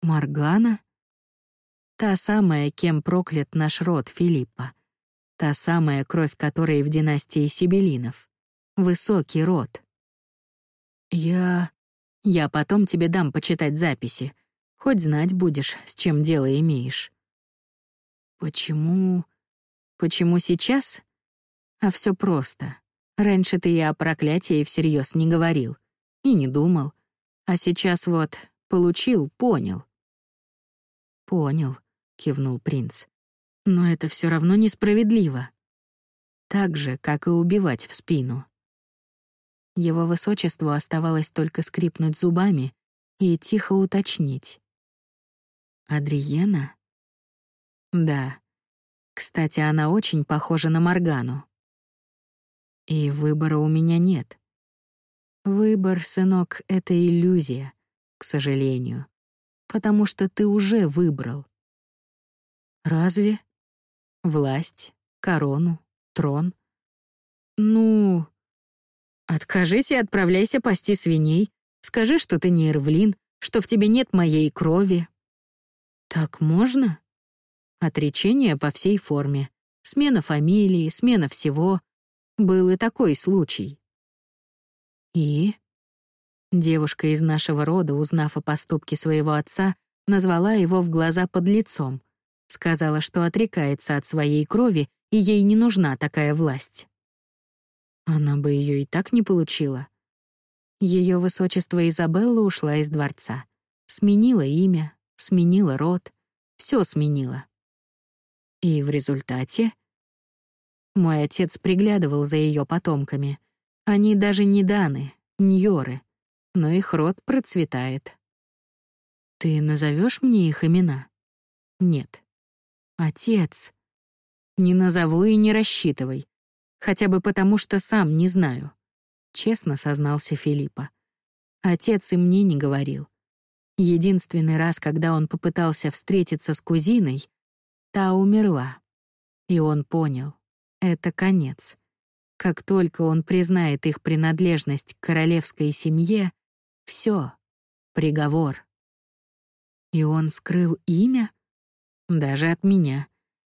Маргана? Та самая, кем проклят наш род Филиппа. Та самая кровь которой в династии Сибелинов. Высокий род. Я... Я потом тебе дам почитать записи. Хоть знать будешь, с чем дело имеешь. Почему... Почему сейчас? А все просто. Раньше ты и о проклятии всерьез не говорил. И не думал. А сейчас вот получил, понял. Понял, кивнул принц. Но это все равно несправедливо. Так же, как и убивать в спину. Его высочеству оставалось только скрипнуть зубами и тихо уточнить. «Адриена?» «Да. Кстати, она очень похожа на Моргану. И выбора у меня нет. Выбор, сынок, — это иллюзия, к сожалению, потому что ты уже выбрал. Разве? Власть, корону, трон? Ну, Откажись и отправляйся пасти свиней. Скажи, что ты не Ирвлин, что в тебе нет моей крови. Так можно? Отречение по всей форме. Смена фамилии, смена всего. Был и такой случай. И? Девушка из нашего рода, узнав о поступке своего отца, назвала его в глаза под лицом. Сказала, что отрекается от своей крови, и ей не нужна такая власть. Она бы ее и так не получила. Ее высочество Изабелла ушла из дворца. Сменила имя, сменила род, все сменила. И в результате... Мой отец приглядывал за ее потомками. Они даже не Даны, Ньоры, но их род процветает. Ты назовешь мне их имена? Нет. Отец. Не назову и не рассчитывай. Хотя бы потому, что сам не знаю. Честно сознался Филиппа. Отец и мне не говорил. Единственный раз, когда он попытался встретиться с кузиной, та умерла. И он понял — это конец. Как только он признает их принадлежность к королевской семье, все, приговор. И он скрыл имя? Даже от меня.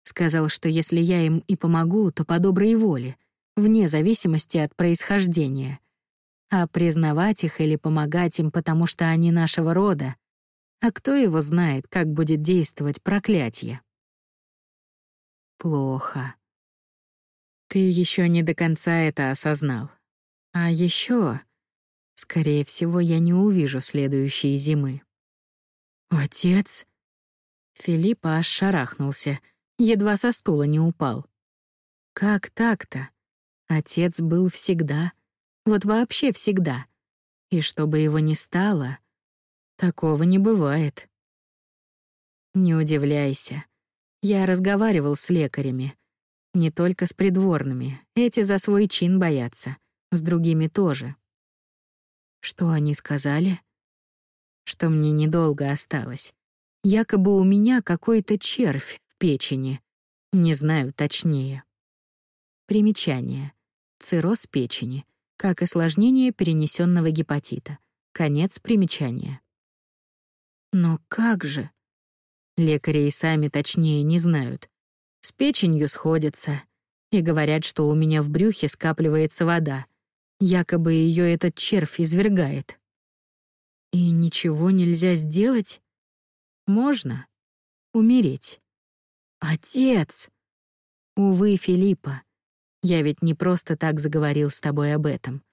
Сказал, что если я им и помогу, то по доброй воле, вне зависимости от происхождения. А признавать их или помогать им, потому что они нашего рода, а кто его знает, как будет действовать проклятие? Плохо. Ты еще не до конца это осознал. А еще, скорее всего, я не увижу следующей зимы. Отец? Филипп аж шарахнулся, едва со стула не упал. Как так-то? Отец был всегда, вот вообще всегда. И чтобы его не стало, такого не бывает. Не удивляйся. Я разговаривал с лекарями. Не только с придворными. Эти за свой чин боятся. С другими тоже. Что они сказали? Что мне недолго осталось. Якобы у меня какой-то червь в печени. Не знаю точнее. Примечание. Цирроз печени, как осложнение перенесенного гепатита. Конец примечания. Но как же? Лекари и сами точнее не знают. С печенью сходятся. И говорят, что у меня в брюхе скапливается вода. Якобы ее этот червь извергает. И ничего нельзя сделать? Можно. Умереть. Отец! Увы, Филиппа, я ведь не просто так заговорил с тобой об этом.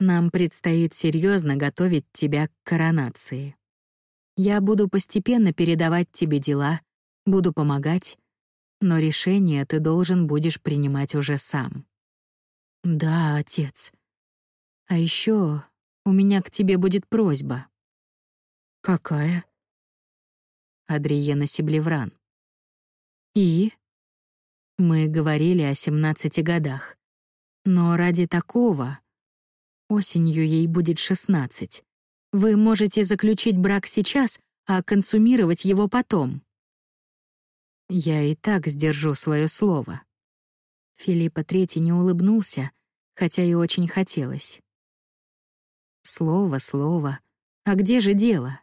Нам предстоит серьезно готовить тебя к коронации. Я буду постепенно передавать тебе дела, буду помогать, но решение ты должен будешь принимать уже сам. Да, отец. А еще у меня к тебе будет просьба. Какая? Адриена Сиблевран. И? Мы говорили о 17 годах. Но ради такого... Осенью ей будет 16. Вы можете заключить брак сейчас, а консумировать его потом. Я и так сдержу свое слово. Филиппа Третий не улыбнулся, хотя и очень хотелось. Слово, слово. А где же дело?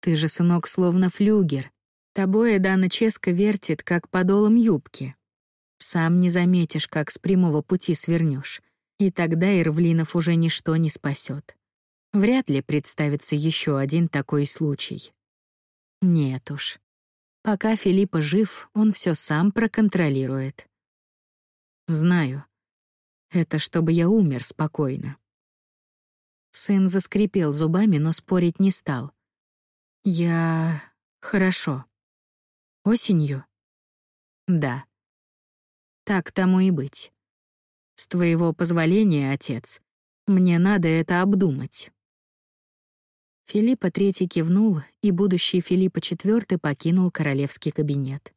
Ты же, сынок, словно флюгер. Тобой Дана Ческа вертит, как подолом юбки. Сам не заметишь, как с прямого пути свернешь, и тогда Ирвлинов уже ничто не спасет. Вряд ли представится еще один такой случай. Нет уж. Пока Филиппа жив, он все сам проконтролирует. Знаю. Это чтобы я умер спокойно. Сын заскрипел зубами, но спорить не стал. Я... Хорошо. Осенью? Да. Так тому и быть. С твоего позволения, отец, мне надо это обдумать. Филиппа III кивнул, и будущий Филиппа IV покинул королевский кабинет.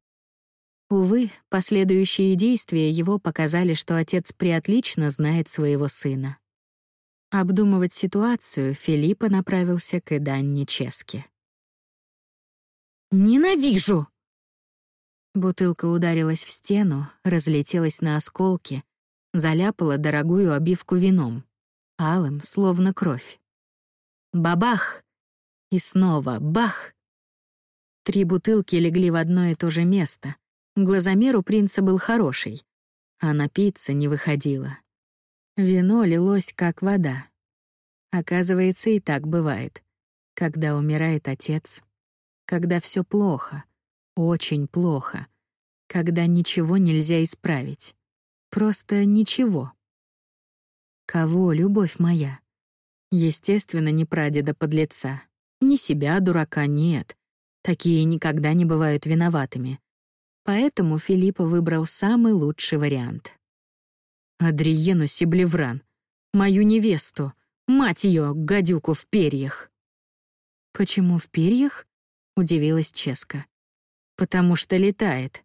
Увы, последующие действия его показали, что отец преотлично знает своего сына. Обдумывать ситуацию Филиппа направился к Эданне Ческе. «Ненавижу!» Бутылка ударилась в стену, разлетелась на осколки, заляпала дорогую обивку вином, алым, словно кровь. Бабах! И снова бах! Три бутылки легли в одно и то же место. Глазомер у принца был хороший, а напиться не выходило. Вино лилось, как вода. Оказывается, и так бывает. Когда умирает отец, когда все плохо — очень плохо, когда ничего нельзя исправить. Просто ничего. Кого, любовь моя? Естественно, не прадеда-подлеца. Ни себя, дурака, нет. Такие никогда не бывают виноватыми. Поэтому Филиппа выбрал самый лучший вариант. Адриену Сиблевран, мою невесту, мать ее, гадюку в перьях. «Почему в перьях?» — удивилась Ческа потому что летает.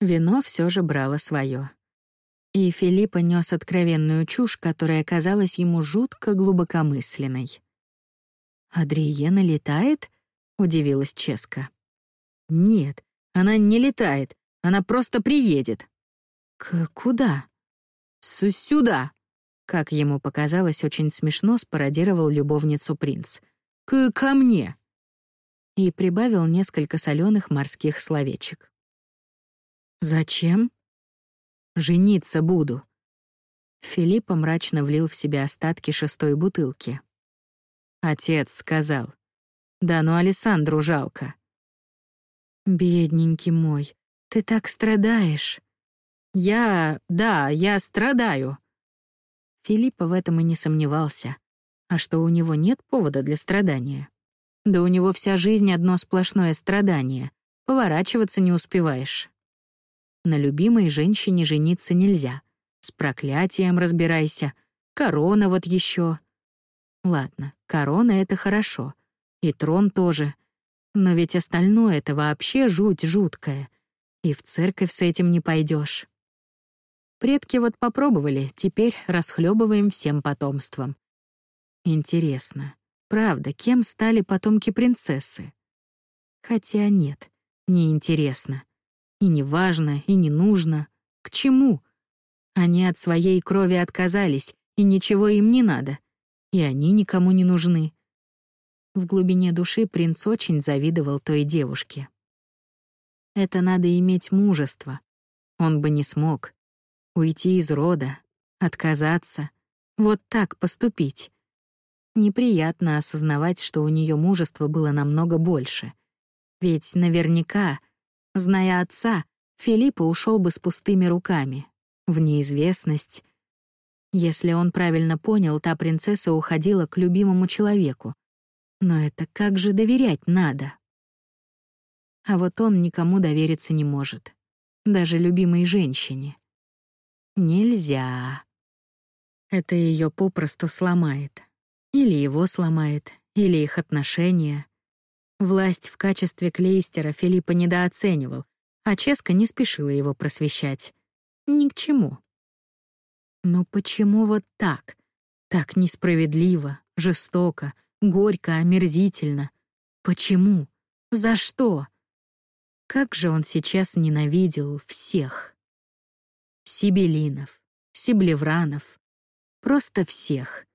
Вино все же брало свое. И Филиппа нес откровенную чушь, которая казалась ему жутко глубокомысленной. «Адриена летает?» — удивилась Ческа. «Нет, она не летает, она просто приедет». «К куда?» С «Сюда!» Как ему показалось, очень смешно спародировал любовницу принц. «К ко мне!» И прибавил несколько соленых морских словечек. «Зачем?» «Жениться буду». Филиппа мрачно влил в себя остатки шестой бутылки. Отец сказал. «Да ну Александру жалко». «Бедненький мой, ты так страдаешь». «Я... да, я страдаю». Филиппа в этом и не сомневался. А что у него нет повода для страдания? Да у него вся жизнь одно сплошное страдание. Поворачиваться не успеваешь. На любимой женщине жениться нельзя. С проклятием разбирайся. Корона вот еще. Ладно, корона — это хорошо. И трон тоже. Но ведь остальное — это вообще жуть жуткая. И в церковь с этим не пойдешь. Предки вот попробовали, теперь расхлебываем всем потомством. Интересно, правда, кем стали потомки принцессы? Хотя нет, не интересно. И не важно, и не нужно. К чему? Они от своей крови отказались, и ничего им не надо. И они никому не нужны. В глубине души принц очень завидовал той девушке. Это надо иметь мужество. Он бы не смог. Уйти из рода, отказаться, вот так поступить. Неприятно осознавать, что у нее мужества было намного больше. Ведь наверняка, зная отца, Филиппа ушел бы с пустыми руками, в неизвестность. Если он правильно понял, та принцесса уходила к любимому человеку. Но это как же доверять надо? А вот он никому довериться не может. Даже любимой женщине. Нельзя. Это ее попросту сломает. Или его сломает, или их отношения. Власть в качестве клейстера Филиппа недооценивал, а Ческа не спешила его просвещать. Ни к чему. Но почему вот так? Так несправедливо, жестоко, горько, омерзительно. Почему? За что? Как же он сейчас ненавидел всех. Сибелинов, Сиблевранов. Просто всех.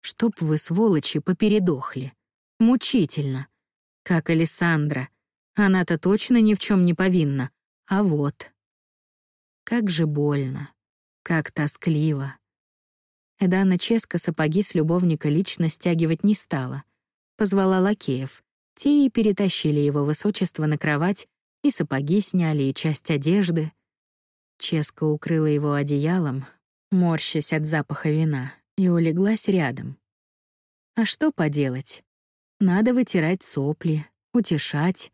Чтоб вы, сволочи, попередохли. Мучительно. Как Александра. Она-то точно ни в чем не повинна. А вот. Как же больно. Как тоскливо. Эдана Ческа сапоги с любовника лично стягивать не стала. Позвала лакеев. Те и перетащили его высочество на кровать, и сапоги сняли, и часть одежды. Ческа укрыла его одеялом, морщась от запаха вина, и улеглась рядом. А что поделать? Надо вытирать сопли, утешать.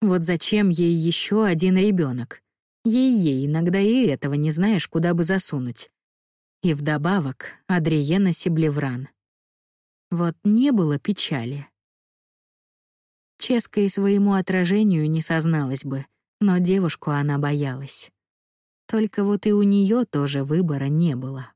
Вот зачем ей еще один ребенок? Ей-ей, иногда и этого не знаешь, куда бы засунуть. И вдобавок Адриена Сиблевран. Вот не было печали. Ческа и своему отражению не созналась бы, но девушку она боялась. Только вот и у нее тоже выбора не было.